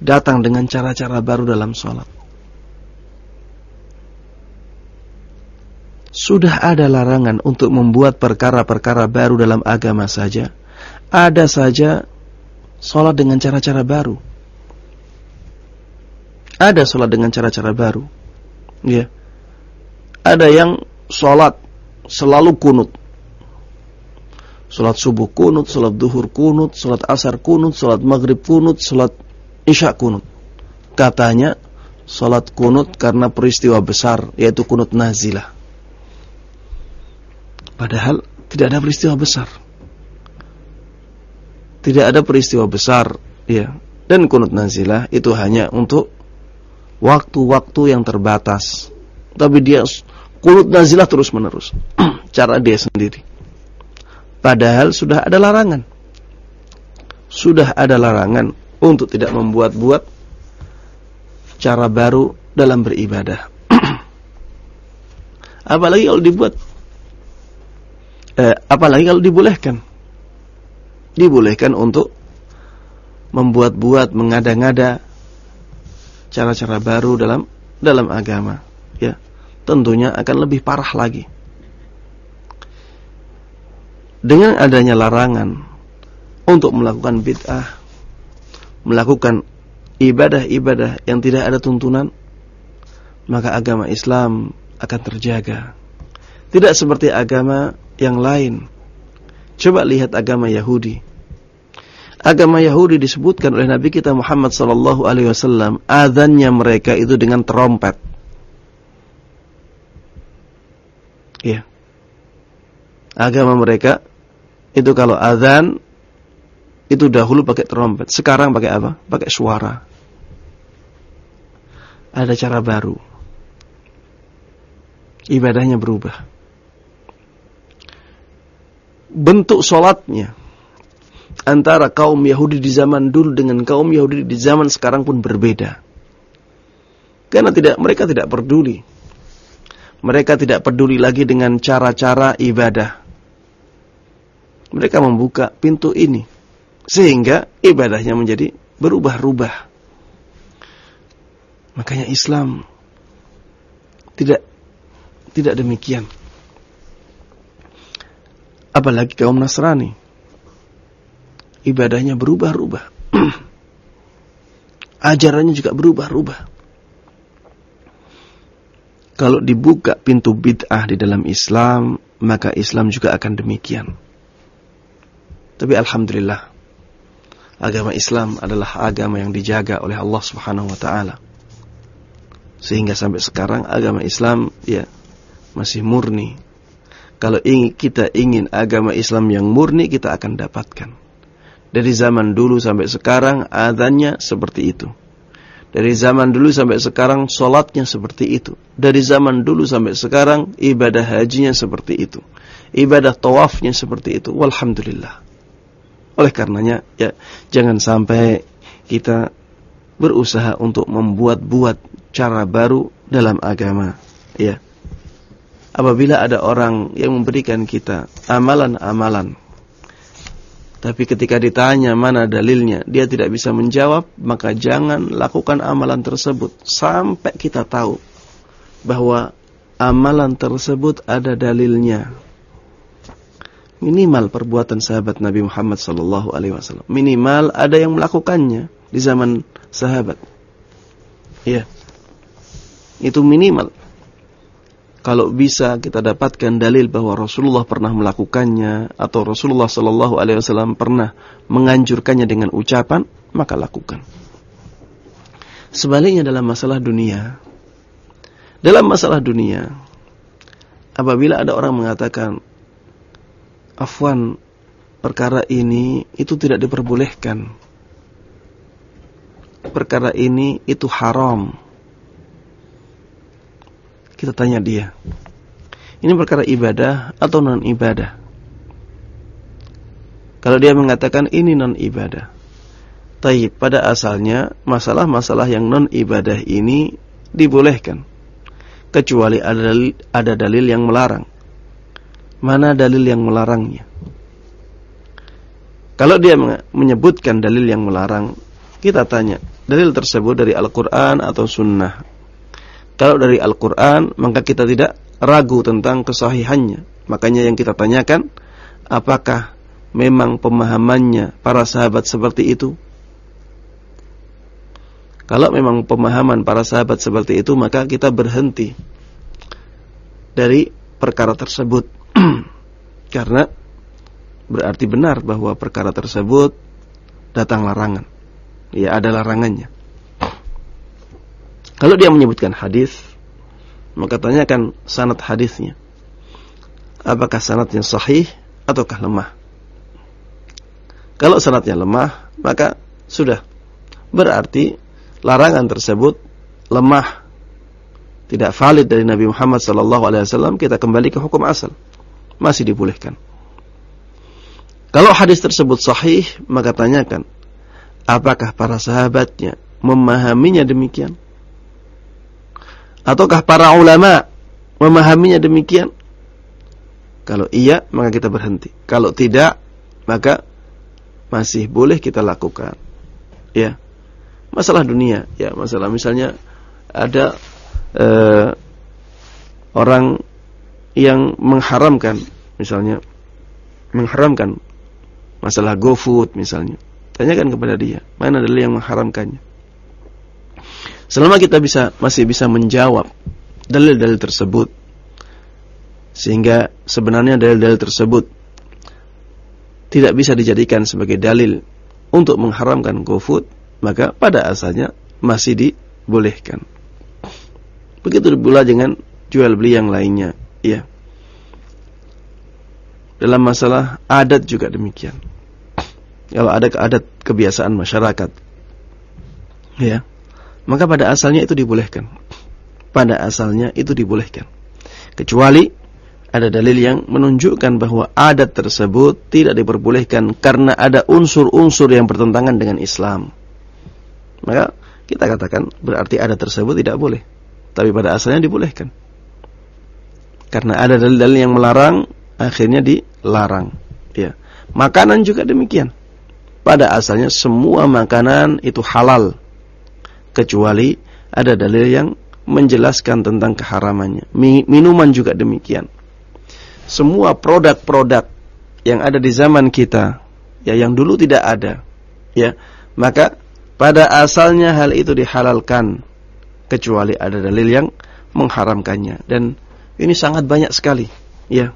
datang dengan cara-cara baru dalam salat. Sudah ada larangan untuk membuat perkara-perkara baru dalam agama saja. Ada saja sholat dengan cara-cara baru. Ada sholat dengan cara-cara baru. Ya. Ada yang sholat selalu kunut. Sholat subuh kunut, sholat duhur kunut, sholat asar kunut, sholat maghrib kunut, sholat isya kunut. Katanya sholat kunut karena peristiwa besar yaitu kunut nazilah. Padahal tidak ada peristiwa besar. Tidak ada peristiwa besar, ya. Dan kunut nazilah itu hanya untuk waktu-waktu yang terbatas. Tapi dia kunut nazilah terus-menerus. *clears throat* Cara dia sendiri. Padahal sudah ada larangan. Sudah ada larangan untuk tidak membuat-buat cara baru dalam beribadah. *clears throat* Apalagi kalau dibuat eh, apalagi kalau dibolehkan. Dibolehkan untuk membuat-buat mengada-ngada cara-cara baru dalam dalam agama ya. Tentunya akan lebih parah lagi. Dengan adanya larangan untuk melakukan bid'ah melakukan ibadah-ibadah yang tidak ada tuntunan maka agama Islam akan terjaga. Tidak seperti agama yang lain Coba lihat agama Yahudi. Agama Yahudi disebutkan oleh Nabi kita Muhammad sallallahu alaihi wasallam, azannya mereka itu dengan trompet. Ya. Agama mereka itu kalau azan itu dahulu pakai trompet, sekarang pakai apa? Pakai suara. Ada cara baru. Ibadahnya berubah. Bentuk solatnya antara kaum Yahudi di zaman dulu dengan kaum Yahudi di zaman sekarang pun berbeda. Karena tidak mereka tidak peduli. Mereka tidak peduli lagi dengan cara-cara ibadah. Mereka membuka pintu ini sehingga ibadahnya menjadi berubah-ubah. Makanya Islam tidak tidak demikian. Apalagi kaum Nasrani ibadahnya berubah-ubah. *clears throat* Ajarannya juga berubah-ubah. Kalau dibuka pintu bid'ah di dalam Islam, maka Islam juga akan demikian. Tapi alhamdulillah, agama Islam adalah agama yang dijaga oleh Allah Subhanahu wa taala. Sehingga sampai sekarang agama Islam ya masih murni. Kalau kita ingin agama Islam yang murni, kita akan dapatkan. Dari zaman dulu sampai sekarang adanya seperti itu. Dari zaman dulu sampai sekarang solatnya seperti itu. Dari zaman dulu sampai sekarang ibadah hajinya seperti itu. Ibadah tawafnya seperti itu. Walhamdulillah. Oleh karenanya ya jangan sampai kita berusaha untuk membuat-buat cara baru dalam agama. Ya. Apabila ada orang yang memberikan kita amalan-amalan tapi ketika ditanya mana dalilnya, dia tidak bisa menjawab, maka jangan lakukan amalan tersebut sampai kita tahu bahwa amalan tersebut ada dalilnya. Minimal perbuatan sahabat Nabi Muhammad sallallahu alaihi wasallam. Minimal ada yang melakukannya di zaman sahabat. Iya. Itu minimal. Kalau bisa kita dapatkan dalil bahwa Rasulullah pernah melakukannya atau Rasulullah Shallallahu Alaihi Wasallam pernah menganjurkannya dengan ucapan, maka lakukan. Sebaliknya dalam masalah dunia, dalam masalah dunia, apabila ada orang mengatakan, Afwan, perkara ini itu tidak diperbolehkan. Perkara ini itu haram kita tanya dia. Ini perkara ibadah atau non ibadah? Kalau dia mengatakan ini non ibadah. Tapi pada asalnya masalah-masalah yang non ibadah ini dibolehkan. Kecuali ada dalil, ada dalil yang melarang. Mana dalil yang melarangnya? Kalau dia menyebutkan dalil yang melarang, kita tanya, dalil tersebut dari Al-Quran atau Sunnah? Kalau dari Al-Quran, maka kita tidak ragu tentang kesahihannya. Makanya yang kita tanyakan, apakah memang pemahamannya para sahabat seperti itu? Kalau memang pemahaman para sahabat seperti itu, maka kita berhenti dari perkara tersebut. *clears throat* Karena berarti benar bahwa perkara tersebut datang larangan. Ya, ada larangannya. Kalau dia menyebutkan hadis, maka tanyakan sanad hadisnya. Apakah sanadnya sahih ataukah lemah? Kalau sanadnya lemah, maka sudah. Berarti larangan tersebut lemah. Tidak valid dari Nabi Muhammad SAW kita kembali ke hukum asal. Masih dibolehkan. Kalau hadis tersebut sahih maka tanyakan apakah para sahabatnya memahaminya demikian Ataukah para ulama memahaminya demikian? Kalau iya, maka kita berhenti. Kalau tidak, maka masih boleh kita lakukan. Ya. Masalah dunia, ya, masalah misalnya ada uh, orang yang mengharamkan misalnya mengharamkan masalah GoFood misalnya. Tanyakan kepada dia, mana dalil yang mengharamkannya? Selama kita bisa masih bisa menjawab dalil-dalil tersebut sehingga sebenarnya dalil-dalil tersebut tidak bisa dijadikan sebagai dalil untuk mengharamkan GoFood, maka pada asalnya masih dibolehkan. Begitu pula dengan jual beli yang lainnya, ya. Dalam masalah adat juga demikian. Kalau ada adat kebiasaan masyarakat, ya, maka pada asalnya itu dibolehkan. Pada asalnya itu dibolehkan. Kecuali ada dalil yang menunjukkan bahwa adat tersebut tidak diperbolehkan karena ada unsur-unsur yang bertentangan dengan Islam. Maka kita katakan berarti adat tersebut tidak boleh. Tapi pada asalnya dibolehkan. Karena ada dalil-dalil yang melarang, akhirnya dilarang. Ya. Makanan juga demikian. Pada asalnya semua makanan itu halal. Kecuali ada dalil yang menjelaskan tentang keharamannya. Minuman juga demikian. Semua produk-produk yang ada di zaman kita ya yang dulu tidak ada ya maka pada asalnya hal itu dihalalkan kecuali ada dalil yang mengharamkannya. Dan ini sangat banyak sekali ya.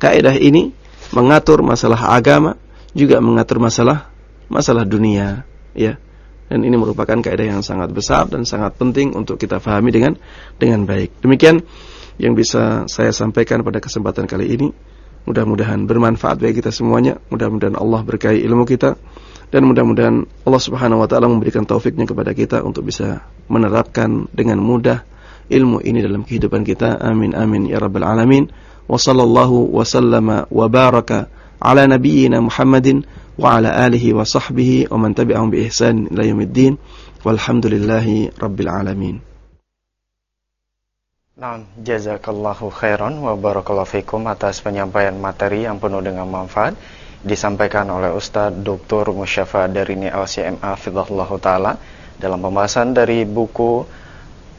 Kaidah ini mengatur masalah agama juga mengatur masalah masalah dunia ya dan ini merupakan kaidah yang sangat besar dan sangat penting untuk kita fahami dengan dengan baik demikian yang bisa saya sampaikan pada kesempatan kali ini. Mudah-mudahan bermanfaat bagi kita semuanya. Mudah-mudahan Allah berkahi ilmu kita dan mudah-mudahan Allah Subhanahu wa taala memberikan taufiknya kepada kita untuk bisa menerapkan dengan mudah ilmu ini dalam kehidupan kita. Amin amin ya rabbal alamin. Wa sallallahu wa sallama wa baraka ala nabiyyina Muhammadin wa ala alihi wa sahbihi wa man tabi'ahum bi ihsan ila yaumiddin. Walhamdulillahi rabbil alamin. Nah, jazakallahu khairan wa barakallahu fikum atas penyampaian materi yang penuh dengan manfaat disampaikan oleh Ustadz Dr. Musyafa Darini LCMA Fidahullah Ta'ala dalam pembahasan dari buku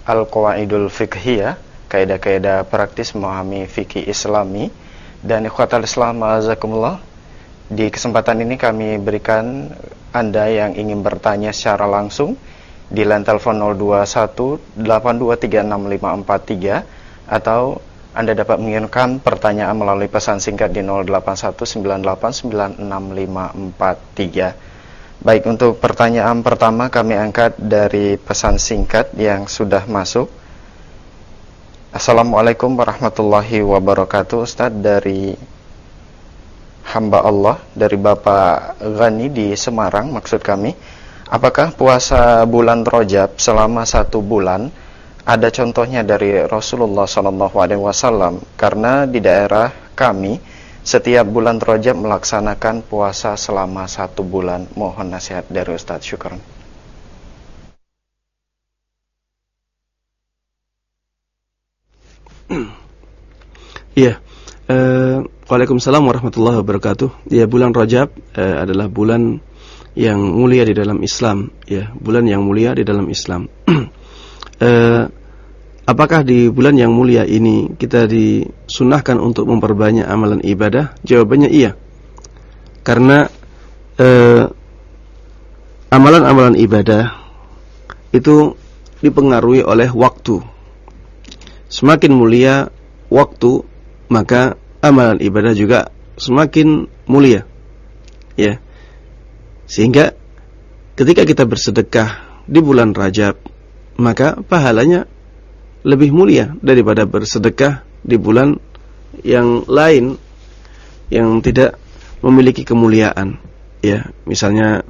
Al-Qawaidul Fiqhiyah kaidah-kaidah praktis memahami fikih islami dan ikhwatal islam azakumullah di kesempatan ini kami berikan Anda yang ingin bertanya secara langsung di line telepon 0218236543 atau Anda dapat mengirimkan pertanyaan melalui pesan singkat di 0819896543. Baik, untuk pertanyaan pertama kami angkat dari pesan singkat yang sudah masuk. Assalamualaikum warahmatullahi wabarakatuh Ustaz dari hamba Allah dari Bapak Ghani di Semarang maksud kami Apakah puasa bulan Rojab selama satu bulan ada contohnya dari Rasulullah SAW karena di daerah kami setiap bulan Rojab melaksanakan puasa selama satu bulan. Mohon nasihat dari Ustadz. Syukran. *clears throat* Iya. Uh, Waalaikumsalam warahmatullahi wabarakatuh. Ya bulan Rajab uh, adalah bulan yang mulia di dalam Islam ya. Bulan yang mulia di dalam Islam. *clears throat* Eh, apakah di bulan yang mulia ini kita disunahkan untuk memperbanyak amalan ibadah? Jawabannya iya. Karena eh, amalan-amalan ibadah itu dipengaruhi oleh waktu. Semakin mulia waktu maka amalan ibadah juga semakin mulia. Ya. Sehingga ketika kita bersedekah di bulan Rajab, maka pahalanya lebih mulia daripada bersedekah di bulan yang lain yang tidak memiliki kemuliaan. Ya, misalnya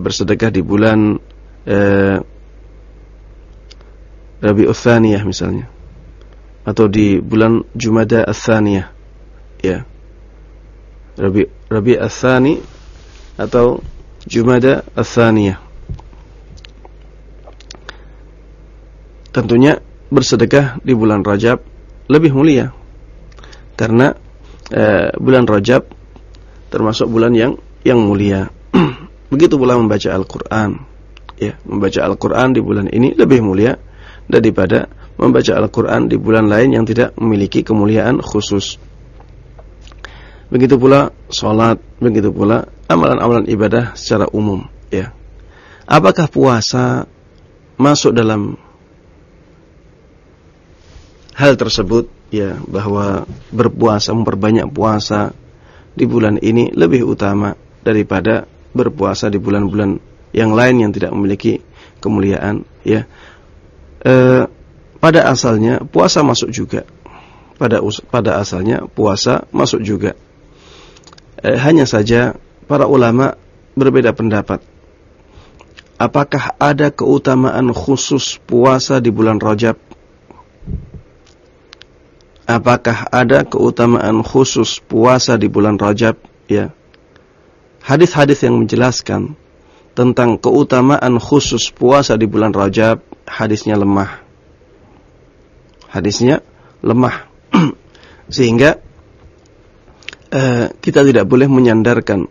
bersedekah di bulan eh, Rabi Uthaniyah misalnya atau di bulan Jumada Athaniyah ya Rabi Rabi Athani atau Jumada Athaniyah. Tentunya bersedekah di bulan Rajab lebih mulia. Karena eh, bulan Rajab termasuk bulan yang yang mulia. *clears throat* Begitu pula membaca Al-Qur'an. Ya, membaca Al-Qur'an di bulan ini lebih mulia daripada membaca Al-Qur'an di bulan lain yang tidak memiliki kemuliaan khusus. Begitu pula sholat, begitu pula amalan-amalan ibadah secara umum. Ya, apakah puasa masuk dalam hal tersebut? Ya, bahwa berpuasa memperbanyak puasa di bulan ini lebih utama daripada berpuasa di bulan-bulan yang lain yang tidak memiliki kemuliaan ya e, pada asalnya puasa masuk juga pada pada asalnya puasa masuk juga e, hanya saja para ulama berbeda pendapat. Apakah ada keutamaan khusus puasa di bulan Rajab? Apakah ada keutamaan khusus puasa di bulan Rajab? Ya. Hadis-hadis yang menjelaskan tentang keutamaan khusus puasa di bulan Rajab hadisnya lemah. Hadisnya lemah. *clears throat* Sehingga uh, kita tidak boleh menyandarkan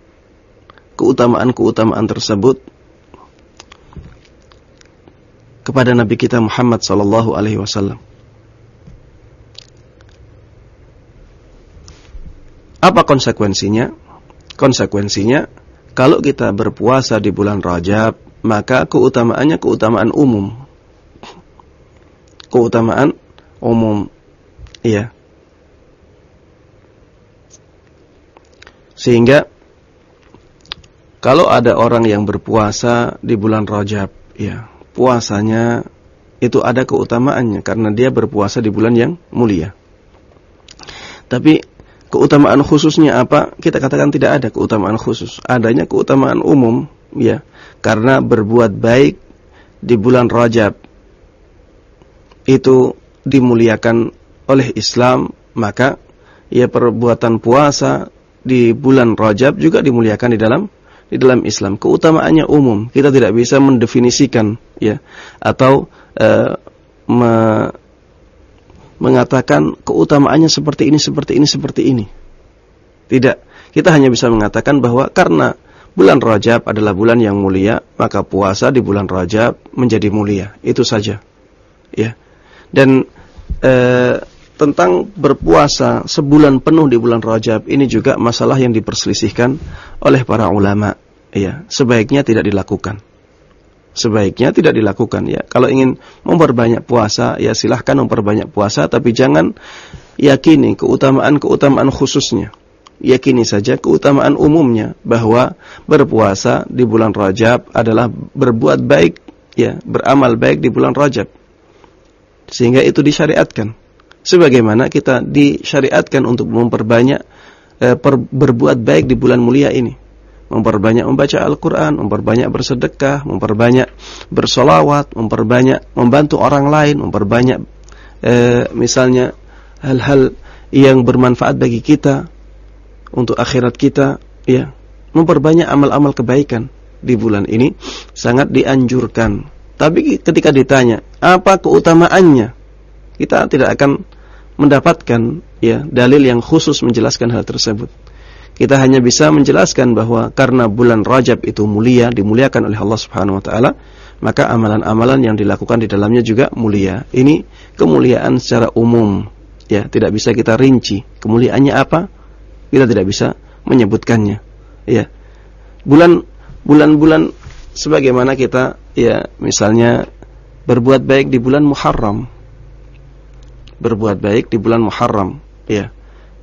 keutamaan-keutamaan tersebut kepada Nabi kita Muhammad sallallahu alaihi wasallam Apa konsekuensinya? Konsekuensinya, kalau kita berpuasa di bulan Rajab, maka keutamaannya keutamaan umum. Keutamaan umum. Iya. Sehingga kalau ada orang yang berpuasa di bulan Rajab, ya, puasanya itu ada keutamaannya karena dia berpuasa di bulan yang mulia. Tapi keutamaan khususnya apa? Kita katakan tidak ada keutamaan khusus. Adanya keutamaan umum, ya. Karena berbuat baik di bulan Rajab itu dimuliakan oleh Islam, maka ya perbuatan puasa di bulan Rajab juga dimuliakan di dalam di dalam Islam. Keutamaannya umum. Kita tidak bisa mendefinisikan ya atau uh, me mengatakan keutamaannya seperti ini, seperti ini, seperti ini. Tidak. Kita hanya bisa mengatakan bahwa karena bulan Rajab adalah bulan yang mulia, maka puasa di bulan Rajab menjadi mulia. Itu saja. Ya. Dan e, tentang berpuasa sebulan penuh di bulan Rajab ini juga masalah yang diperselisihkan oleh para ulama. Ya, sebaiknya tidak dilakukan sebaiknya tidak dilakukan ya. Kalau ingin memperbanyak puasa ya silahkan memperbanyak puasa tapi jangan yakini keutamaan-keutamaan khususnya. Yakini saja keutamaan umumnya bahwa berpuasa di bulan Rajab adalah berbuat baik ya, beramal baik di bulan Rajab. Sehingga itu disyariatkan. Sebagaimana kita disyariatkan untuk memperbanyak eh, per, berbuat baik di bulan mulia ini. Memperbanyak membaca Al-Quran, memperbanyak bersedekah, memperbanyak bersolawat, memperbanyak membantu orang lain, memperbanyak e, misalnya hal-hal yang bermanfaat bagi kita untuk akhirat kita, ya, memperbanyak amal-amal kebaikan di bulan ini sangat dianjurkan. Tapi ketika ditanya apa keutamaannya, kita tidak akan mendapatkan ya dalil yang khusus menjelaskan hal tersebut. Kita hanya bisa menjelaskan bahwa karena bulan Rajab itu mulia, dimuliakan oleh Allah Subhanahu wa taala, maka amalan-amalan yang dilakukan di dalamnya juga mulia. Ini kemuliaan secara umum, ya, tidak bisa kita rinci. Kemuliaannya apa? Kita tidak bisa menyebutkannya. Ya. Bulan bulan-bulan sebagaimana kita ya misalnya berbuat baik di bulan Muharram. Berbuat baik di bulan Muharram, ya.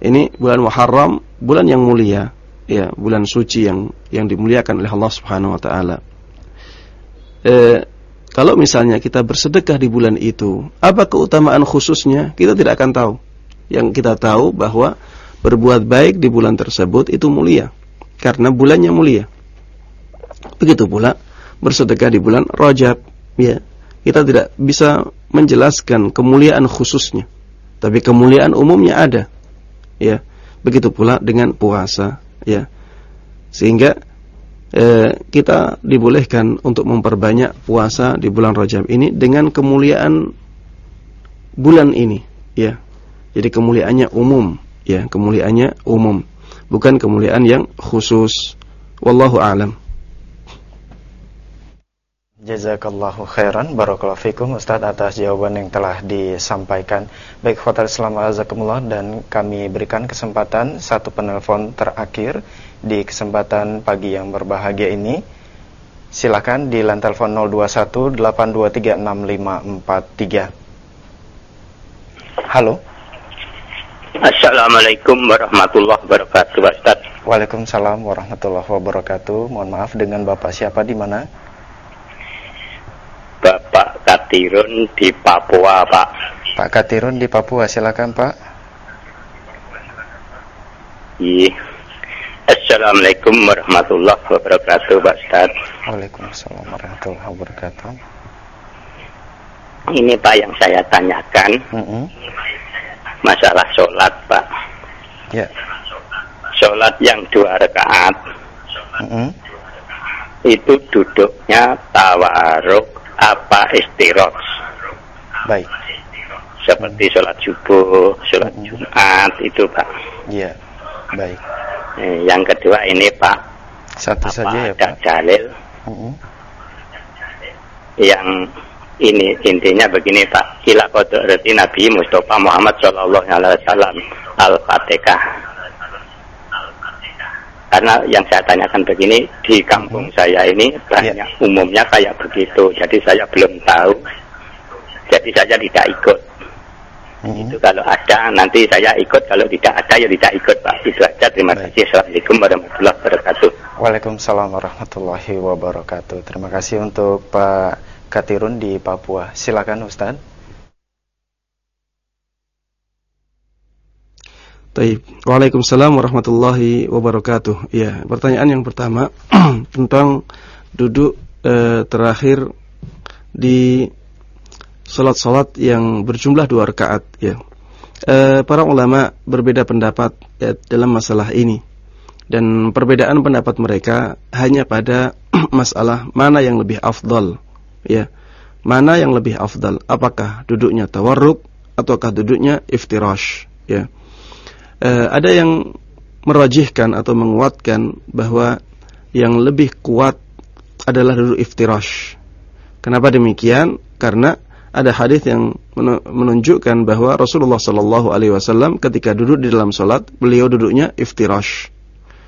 Ini bulan Muharram bulan yang mulia, ya, bulan suci yang yang dimuliakan oleh Allah Subhanahu wa taala. Eh, kalau misalnya kita bersedekah di bulan itu, apa keutamaan khususnya? Kita tidak akan tahu. Yang kita tahu bahwa berbuat baik di bulan tersebut itu mulia karena bulannya mulia. Begitu pula bersedekah di bulan Rajab, ya. Kita tidak bisa menjelaskan kemuliaan khususnya, tapi kemuliaan umumnya ada. Ya Begitu pula dengan puasa, ya. Sehingga eh, kita dibolehkan untuk memperbanyak puasa di bulan Rajab ini dengan kemuliaan bulan ini, ya. Jadi kemuliaannya umum, ya, kemuliaannya umum, bukan kemuliaan yang khusus. Wallahu a'lam. Jazakallahu khairan Barakallahu fikum Ustaz atas jawaban yang telah disampaikan Baik Khotar Islam Azakumullah Dan kami berikan kesempatan Satu penelpon terakhir Di kesempatan pagi yang berbahagia ini Silakan di line telepon 021 8236543 Halo Assalamualaikum warahmatullahi wabarakatuh, Ustaz. Waalaikumsalam warahmatullahi wabarakatuh. Mohon maaf dengan Bapak siapa di mana? Bapak Katirun di Papua, Pak. Pak Katirun di Papua, silakan Pak. Iya. Assalamualaikum warahmatullahi wabarakatuh, Pak Ustaz. Waalaikumsalam warahmatullahi wabarakatuh. Ini Pak yang saya tanyakan Mm -mm. masalah sholat, Pak. Ya. Sholat yang dua rakaat Mm -mm. itu duduknya tawaruk apa istirot Baik. seperti sholat subuh, sholat Jumat itu Pak. Ya. Baik. Eh, yang kedua ini Pak, Satu apa saja ya Pak. dalil Mm -mm. yang ini intinya begini Pak ila kodrati Nabi Mustafa Muhammad Shallallahu Alaihi Wasallam al-Fatihah karena yang saya tanyakan begini di kampung saya ini banyak umumnya kayak begitu jadi saya belum tahu jadi saya tidak ikut Mm -mm. itu kalau ada nanti saya ikut kalau tidak ada ya tidak ikut Pak itu aja terima Baik. kasih Assalamualaikum warahmatullahi wabarakatuh Waalaikumsalam warahmatullahi wabarakatuh. Terima kasih untuk Pak Katirun di Papua. Silakan Ustaz. Taib. Waalaikumsalam warahmatullahi wabarakatuh. Ya, pertanyaan yang pertama *clears throat* tentang duduk eh, terakhir di salat-salat yang berjumlah dua rakaat. Ya, Eh, para ulama berbeda pendapat ya, dalam masalah ini dan perbedaan pendapat mereka hanya pada *clears throat* masalah mana yang lebih afdal. Ya, mana yang lebih afdal? Apakah duduknya tawarruk ataukah duduknya iftirash? Ya. Eh, ada yang merajihkan atau menguatkan bahwa yang lebih kuat adalah duduk iftirash. Kenapa demikian? Karena ada hadis yang menu- menunjukkan bahwa Rasulullah Shallallahu Alaihi Wasallam ketika duduk di dalam salat beliau duduknya iftirash.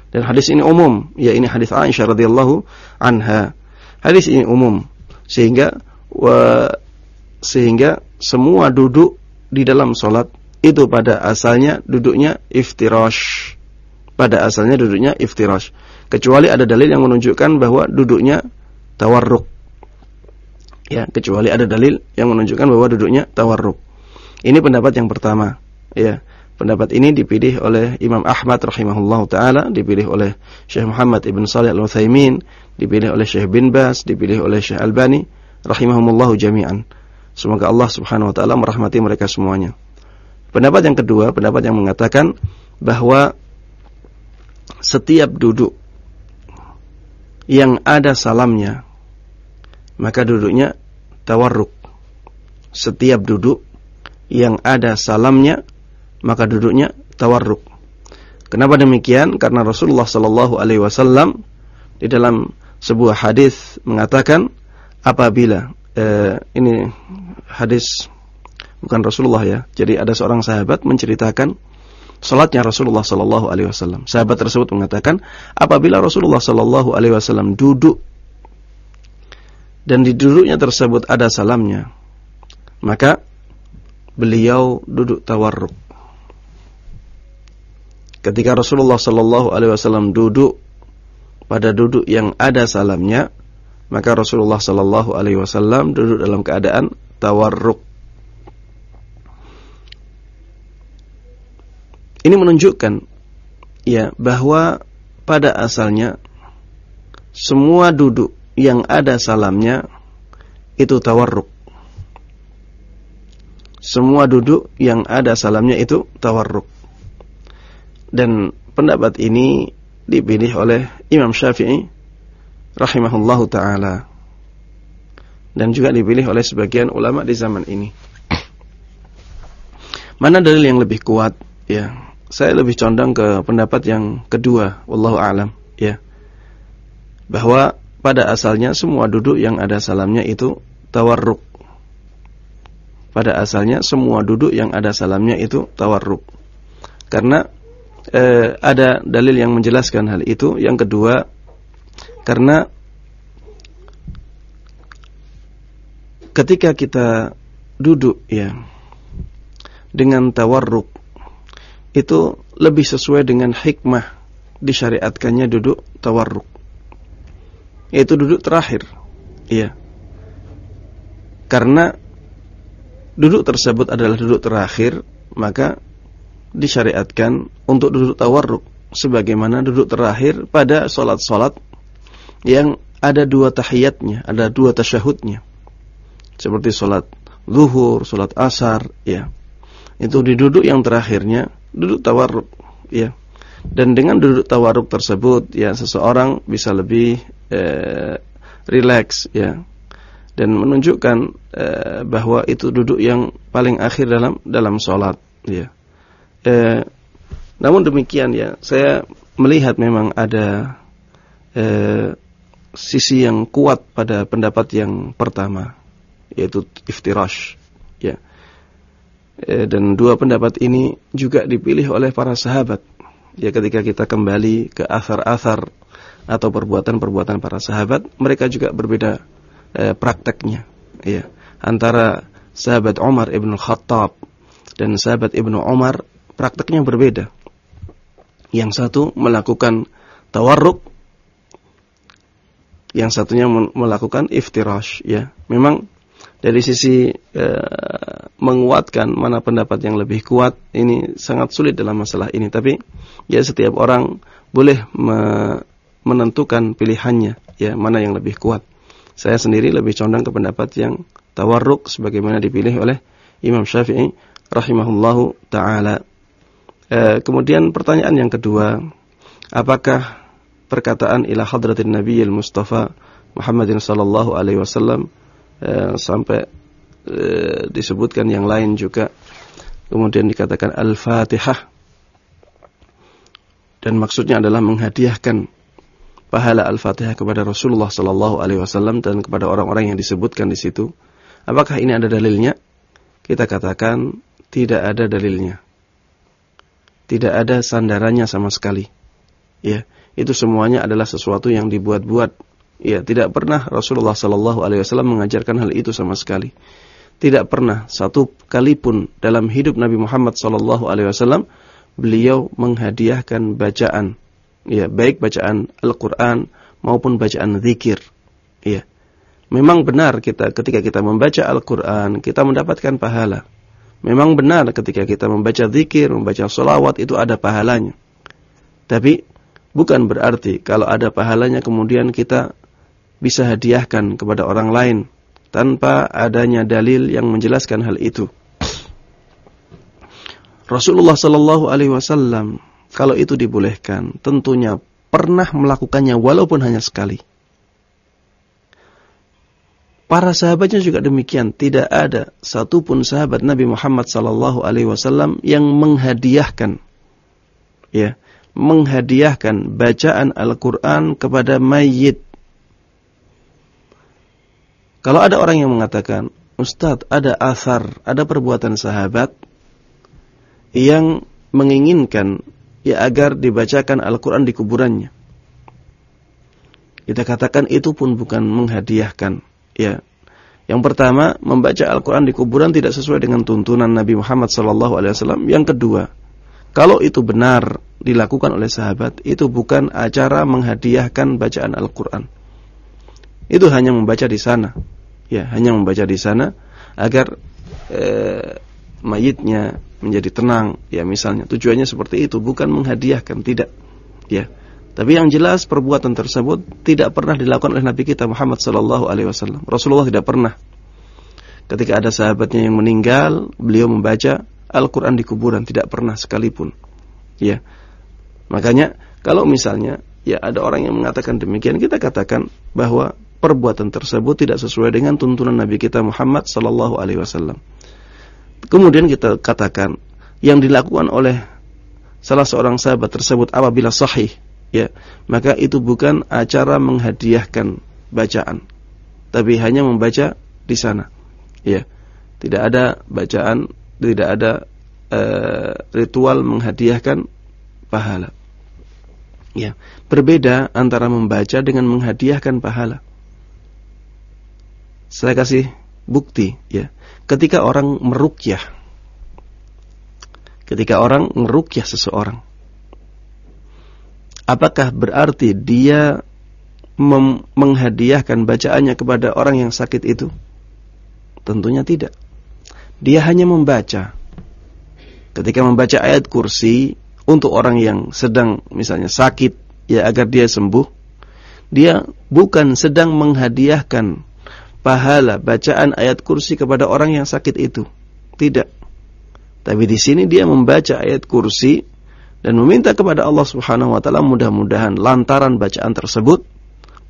Dan hadis ini umum, ya ini hadis Aisyah radhiyallahu anha. Hadis ini umum sehingga wa, sehingga semua duduk di dalam salat itu pada asalnya duduknya iftirash. Pada asalnya duduknya iftirash. Kecuali ada dalil yang menunjukkan bahwa duduknya tawarruk. Ya, kecuali ada dalil yang menunjukkan bahwa duduknya tawarruk. Ini pendapat yang pertama, ya. Pendapat ini dipilih oleh Imam Ahmad rahimahullahu taala, dipilih oleh Syekh Muhammad ibn Shalih Al-Utsaimin, dipilih oleh Syekh bin Bas, dipilih oleh Syekh Albani rahimahumullahu jami'an. Semoga Allah Subhanahu wa taala merahmati mereka semuanya. Pendapat yang kedua, pendapat yang mengatakan bahwa setiap duduk yang ada salamnya maka duduknya tawarruk. Setiap duduk yang ada salamnya maka duduknya tawarruk. Kenapa demikian? Karena Rasulullah sallallahu alaihi wasallam di dalam sebuah hadis mengatakan apabila eh, ini hadis bukan Rasulullah ya. Jadi ada seorang sahabat menceritakan salatnya Rasulullah sallallahu alaihi wasallam. Sahabat tersebut mengatakan apabila Rasulullah sallallahu alaihi wasallam duduk dan di duduknya tersebut ada salamnya, maka beliau duduk tawarruk. Ketika Rasulullah sallallahu alaihi wasallam duduk pada duduk yang ada salamnya, maka Rasulullah sallallahu alaihi wasallam duduk dalam keadaan tawarruk. Ini menunjukkan ya bahwa pada asalnya semua duduk yang ada salamnya itu tawarruk. Semua duduk yang ada salamnya itu tawarruk. Dan pendapat ini dipilih oleh Imam Syafi'i rahimahullahu taala. Dan juga dipilih oleh sebagian ulama di zaman ini. Mana dalil yang lebih kuat? Ya, saya lebih condong ke pendapat yang kedua, wallahu a'lam, ya. Bahwa pada asalnya semua duduk yang ada salamnya itu tawarruk. Pada asalnya semua duduk yang ada salamnya itu tawarruk. Karena eh, ada dalil yang menjelaskan hal itu. Yang kedua, karena ketika kita duduk ya dengan tawarruk itu lebih sesuai dengan hikmah disyariatkannya duduk tawarruk. Yaitu duduk terakhir. Iya. Karena duduk tersebut adalah duduk terakhir, maka disyariatkan untuk duduk tawarruk sebagaimana duduk terakhir pada solat-solat yang ada dua tahiyatnya, ada dua tasyahudnya. Seperti solat zuhur, solat asar, ya. Itu di duduk yang terakhirnya, duduk tawarruk, ya. Dan dengan duduk tawarruk tersebut, ya seseorang bisa lebih eh, rileks, ya. Dan menunjukkan eh, bahwa itu duduk yang paling akhir dalam dalam solat, ya. Eh, namun demikian ya, saya melihat memang ada eh, sisi yang kuat pada pendapat yang pertama yaitu iftirash ya dan dua pendapat ini juga dipilih oleh para sahabat. Ya ketika kita kembali ke asar-asar atau perbuatan-perbuatan para sahabat mereka juga berbeda e, prakteknya. Ya antara sahabat Umar ibn Khattab dan sahabat ibnu Umar prakteknya berbeda. Yang satu melakukan tawarruk yang satunya melakukan iftirash ya. Memang dari sisi e, menguatkan mana pendapat yang lebih kuat ini sangat sulit dalam masalah ini. Tapi ya setiap orang boleh me menentukan pilihannya ya mana yang lebih kuat. Saya sendiri lebih condong ke pendapat yang tawarruk sebagaimana dipilih oleh Imam Syafi'i rahimahullahu taala. E, kemudian pertanyaan yang kedua apakah perkataan ila hadratin nabiyil mustafa Muhammadin sallallahu alaihi wasallam eh, sampai eh, disebutkan yang lain juga. Kemudian dikatakan al-fatihah. Dan maksudnya adalah menghadiahkan pahala al-fatihah kepada Rasulullah sallallahu alaihi wasallam dan kepada orang-orang yang disebutkan di situ. Apakah ini ada dalilnya? Kita katakan tidak ada dalilnya. Tidak ada sandarannya sama sekali. Ya itu semuanya adalah sesuatu yang dibuat-buat Ya, tidak pernah Rasulullah sallallahu alaihi wasallam mengajarkan hal itu sama sekali. Tidak pernah satu kali pun dalam hidup Nabi Muhammad sallallahu alaihi wasallam beliau menghadiahkan bacaan ya, baik bacaan Al-Qur'an maupun bacaan zikir. Ya. Memang benar kita ketika kita membaca Al-Qur'an, kita mendapatkan pahala. Memang benar ketika kita membaca zikir, membaca solawat itu ada pahalanya. Tapi bukan berarti kalau ada pahalanya kemudian kita bisa hadiahkan kepada orang lain tanpa adanya dalil yang menjelaskan hal itu. Rasulullah Shallallahu Alaihi Wasallam kalau itu dibolehkan tentunya pernah melakukannya walaupun hanya sekali. Para sahabatnya juga demikian. Tidak ada satupun sahabat Nabi Muhammad Sallallahu Alaihi Wasallam yang menghadiahkan, ya, menghadiahkan bacaan Al-Quran kepada mayit kalau ada orang yang mengatakan, Ustadz ada asar, ada perbuatan sahabat yang menginginkan ya agar dibacakan Al-Quran di kuburannya. Kita katakan itu pun bukan menghadiahkan. Ya, yang pertama membaca Al-Quran di kuburan tidak sesuai dengan tuntunan Nabi Muhammad SAW. Yang kedua, kalau itu benar dilakukan oleh sahabat, itu bukan acara menghadiahkan bacaan Al-Quran. Itu hanya membaca di sana. Ya, hanya membaca di sana agar eh, mayitnya menjadi tenang. Ya, misalnya tujuannya seperti itu, bukan menghadiahkan, tidak. Ya. Tapi yang jelas perbuatan tersebut tidak pernah dilakukan oleh Nabi kita Muhammad sallallahu alaihi wasallam. Rasulullah tidak pernah. Ketika ada sahabatnya yang meninggal, beliau membaca Al-Qur'an di kuburan, tidak pernah sekalipun. Ya. Makanya kalau misalnya ya ada orang yang mengatakan demikian, kita katakan bahwa perbuatan tersebut tidak sesuai dengan tuntunan Nabi kita Muhammad sallallahu alaihi wasallam. Kemudian kita katakan yang dilakukan oleh salah seorang sahabat tersebut apabila sahih, ya, maka itu bukan acara menghadiahkan bacaan, tapi hanya membaca di sana. Ya. Tidak ada bacaan, tidak ada uh, ritual menghadiahkan pahala. Ya, berbeda antara membaca dengan menghadiahkan pahala. Saya kasih bukti ya. Ketika orang merukyah ketika orang merukyah seseorang. Apakah berarti dia menghadiahkan bacaannya kepada orang yang sakit itu? Tentunya tidak. Dia hanya membaca. Ketika membaca ayat kursi untuk orang yang sedang misalnya sakit ya agar dia sembuh, dia bukan sedang menghadiahkan pahala bacaan ayat kursi kepada orang yang sakit itu. Tidak. Tapi di sini dia membaca ayat kursi dan meminta kepada Allah Subhanahu wa taala mudah-mudahan lantaran bacaan tersebut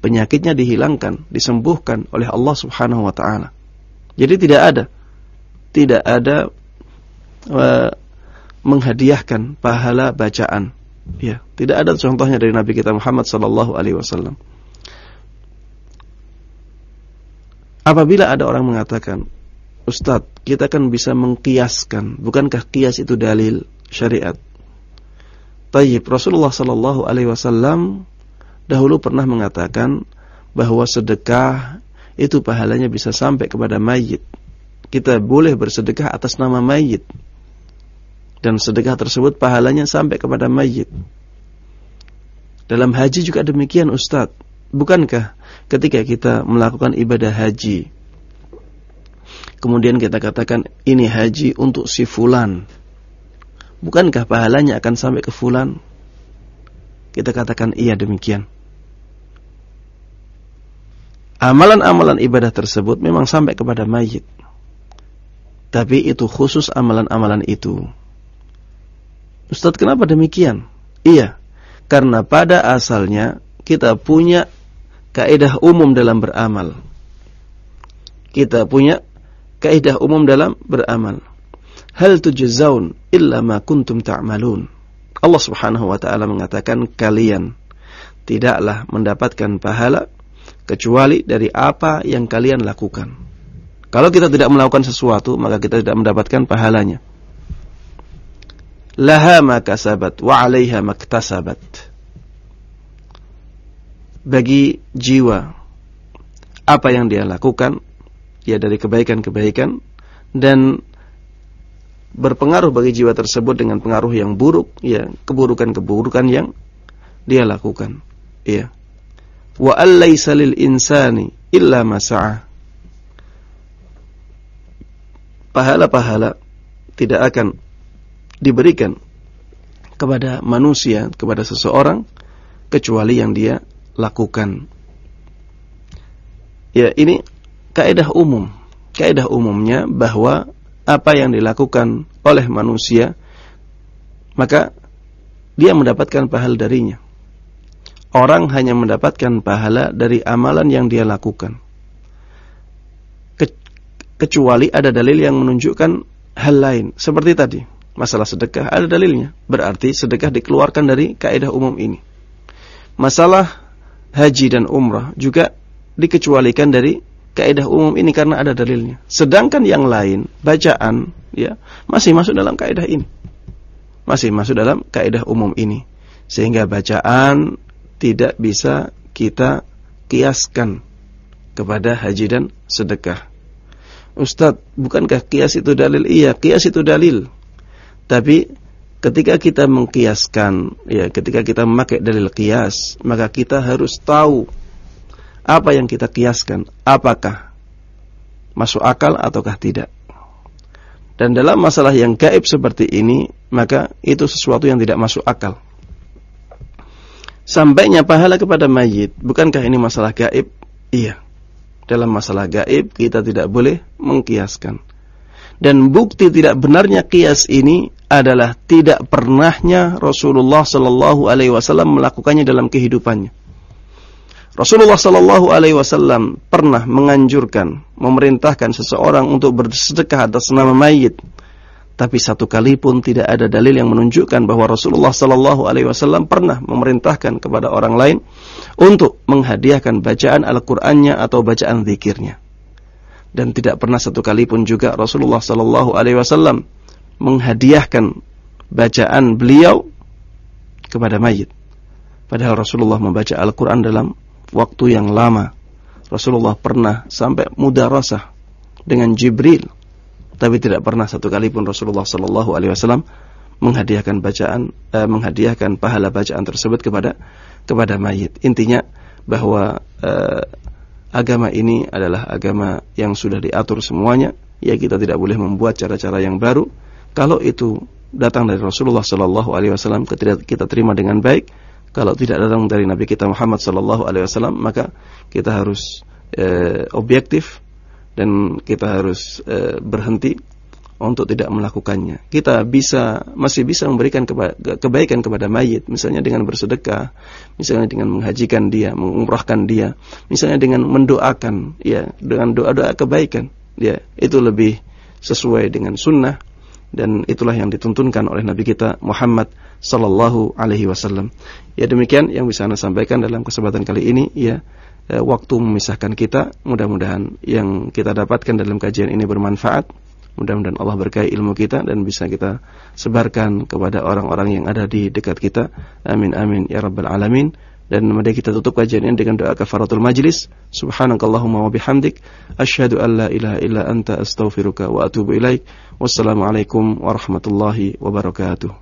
penyakitnya dihilangkan, disembuhkan oleh Allah Subhanahu wa taala. Jadi tidak ada tidak ada uh, menghadiahkan pahala bacaan. Ya, tidak ada contohnya dari Nabi kita Muhammad sallallahu alaihi wasallam. Apabila ada orang mengatakan, Ustadz, kita kan bisa mengkiaskan, bukankah kias itu dalil syariat? Tayyib, Rasulullah sallallahu alaihi wasallam dahulu pernah mengatakan bahwa sedekah itu pahalanya bisa sampai kepada mayit kita boleh bersedekah atas nama mayit dan sedekah tersebut pahalanya sampai kepada mayit. Dalam haji juga demikian Ustadz. Bukankah ketika kita melakukan ibadah haji kemudian kita katakan ini haji untuk si fulan. Bukankah pahalanya akan sampai ke fulan? Kita katakan iya demikian. Amalan-amalan ibadah tersebut memang sampai kepada mayit. Tapi itu khusus amalan-amalan itu. Ustaz, kenapa demikian? Iya, karena pada asalnya kita punya kaidah umum dalam beramal. Kita punya kaidah umum dalam beramal. Hal tujzaun illa ma kuntum ta'malun. Allah Subhanahu wa taala mengatakan kalian tidaklah mendapatkan pahala kecuali dari apa yang kalian lakukan. Kalau kita tidak melakukan sesuatu, maka kita tidak mendapatkan pahalanya. Laha makasabat wa 'alaiha maktasabat. Bagi jiwa. Apa yang dia lakukan? Ya dari kebaikan-kebaikan. Dan berpengaruh bagi jiwa tersebut dengan pengaruh yang buruk. Ya keburukan-keburukan yang dia lakukan. Ya. Wa allaysa lil insani illa ma pahala-pahala tidak akan diberikan kepada manusia, kepada seseorang kecuali yang dia lakukan. Ya, ini kaidah umum. Kaidah umumnya bahwa apa yang dilakukan oleh manusia maka dia mendapatkan pahala darinya. Orang hanya mendapatkan pahala dari amalan yang dia lakukan kecuali ada dalil yang menunjukkan hal lain seperti tadi masalah sedekah ada dalilnya berarti sedekah dikeluarkan dari kaidah umum ini masalah haji dan umrah juga dikecualikan dari kaidah umum ini karena ada dalilnya sedangkan yang lain bacaan ya masih masuk dalam kaidah ini masih masuk dalam kaidah umum ini sehingga bacaan tidak bisa kita kiaskan kepada haji dan sedekah Ustadz, bukankah kias itu dalil? Iya, kias itu dalil. Tapi ketika kita mengkiaskan, ya, ketika kita memakai dalil kias, maka kita harus tahu apa yang kita kiaskan, apakah masuk akal ataukah tidak. Dan dalam masalah yang gaib seperti ini, maka itu sesuatu yang tidak masuk akal. Sampainya pahala kepada mayit, bukankah ini masalah gaib? Iya dalam masalah gaib kita tidak boleh mengkiaskan. Dan bukti tidak benarnya kias ini adalah tidak pernahnya Rasulullah Sallallahu Alaihi Wasallam melakukannya dalam kehidupannya. Rasulullah Sallallahu Alaihi Wasallam pernah menganjurkan, memerintahkan seseorang untuk bersedekah atas nama mayit tapi satu kali pun tidak ada dalil yang menunjukkan bahwa Rasulullah Sallallahu Alaihi Wasallam pernah memerintahkan kepada orang lain untuk menghadiahkan bacaan Al-Qur'annya atau bacaan zikirnya. Dan tidak pernah satu kali pun juga Rasulullah Sallallahu Alaihi Wasallam menghadiahkan bacaan beliau kepada mayit. Padahal Rasulullah membaca Al-Quran dalam waktu yang lama. Rasulullah pernah sampai mudarasah dengan Jibril tapi tidak pernah satu kali pun Rasulullah Sallallahu Alaihi Wasallam menghadiahkan bacaan uh, menghadiahkan pahala bacaan tersebut kepada kepada mayit. Intinya bahwa uh, agama ini adalah agama yang sudah diatur semuanya, ya kita tidak boleh membuat cara-cara yang baru. Kalau itu datang dari Rasulullah sallallahu alaihi wasallam kita, terima dengan baik. Kalau tidak datang dari Nabi kita Muhammad sallallahu alaihi wasallam maka kita harus uh, objektif dan kita harus uh, berhenti untuk tidak melakukannya. Kita bisa masih bisa memberikan keba kebaikan kepada mayit, misalnya dengan bersedekah, misalnya dengan menghajikan dia, mengumrahkan dia, misalnya dengan mendoakan, ya, dengan doa-doa kebaikan, ya, itu lebih sesuai dengan sunnah dan itulah yang dituntunkan oleh Nabi kita Muhammad sallallahu alaihi wasallam. Ya demikian yang bisa Anda sampaikan dalam kesempatan kali ini, ya eh, waktu memisahkan kita. Mudah-mudahan yang kita dapatkan dalam kajian ini bermanfaat Mudah-mudahan Allah berkahi ilmu kita dan bisa kita sebarkan kepada orang-orang yang ada di dekat kita. Amin amin ya rabbal alamin. Dan mari kita tutup kajian ini dengan doa kafaratul majlis. Subhanakallahumma wa bihamdik asyhadu an la ilaha illa anta astaghfiruka wa atubu ilaik. Wassalamualaikum warahmatullahi wabarakatuh.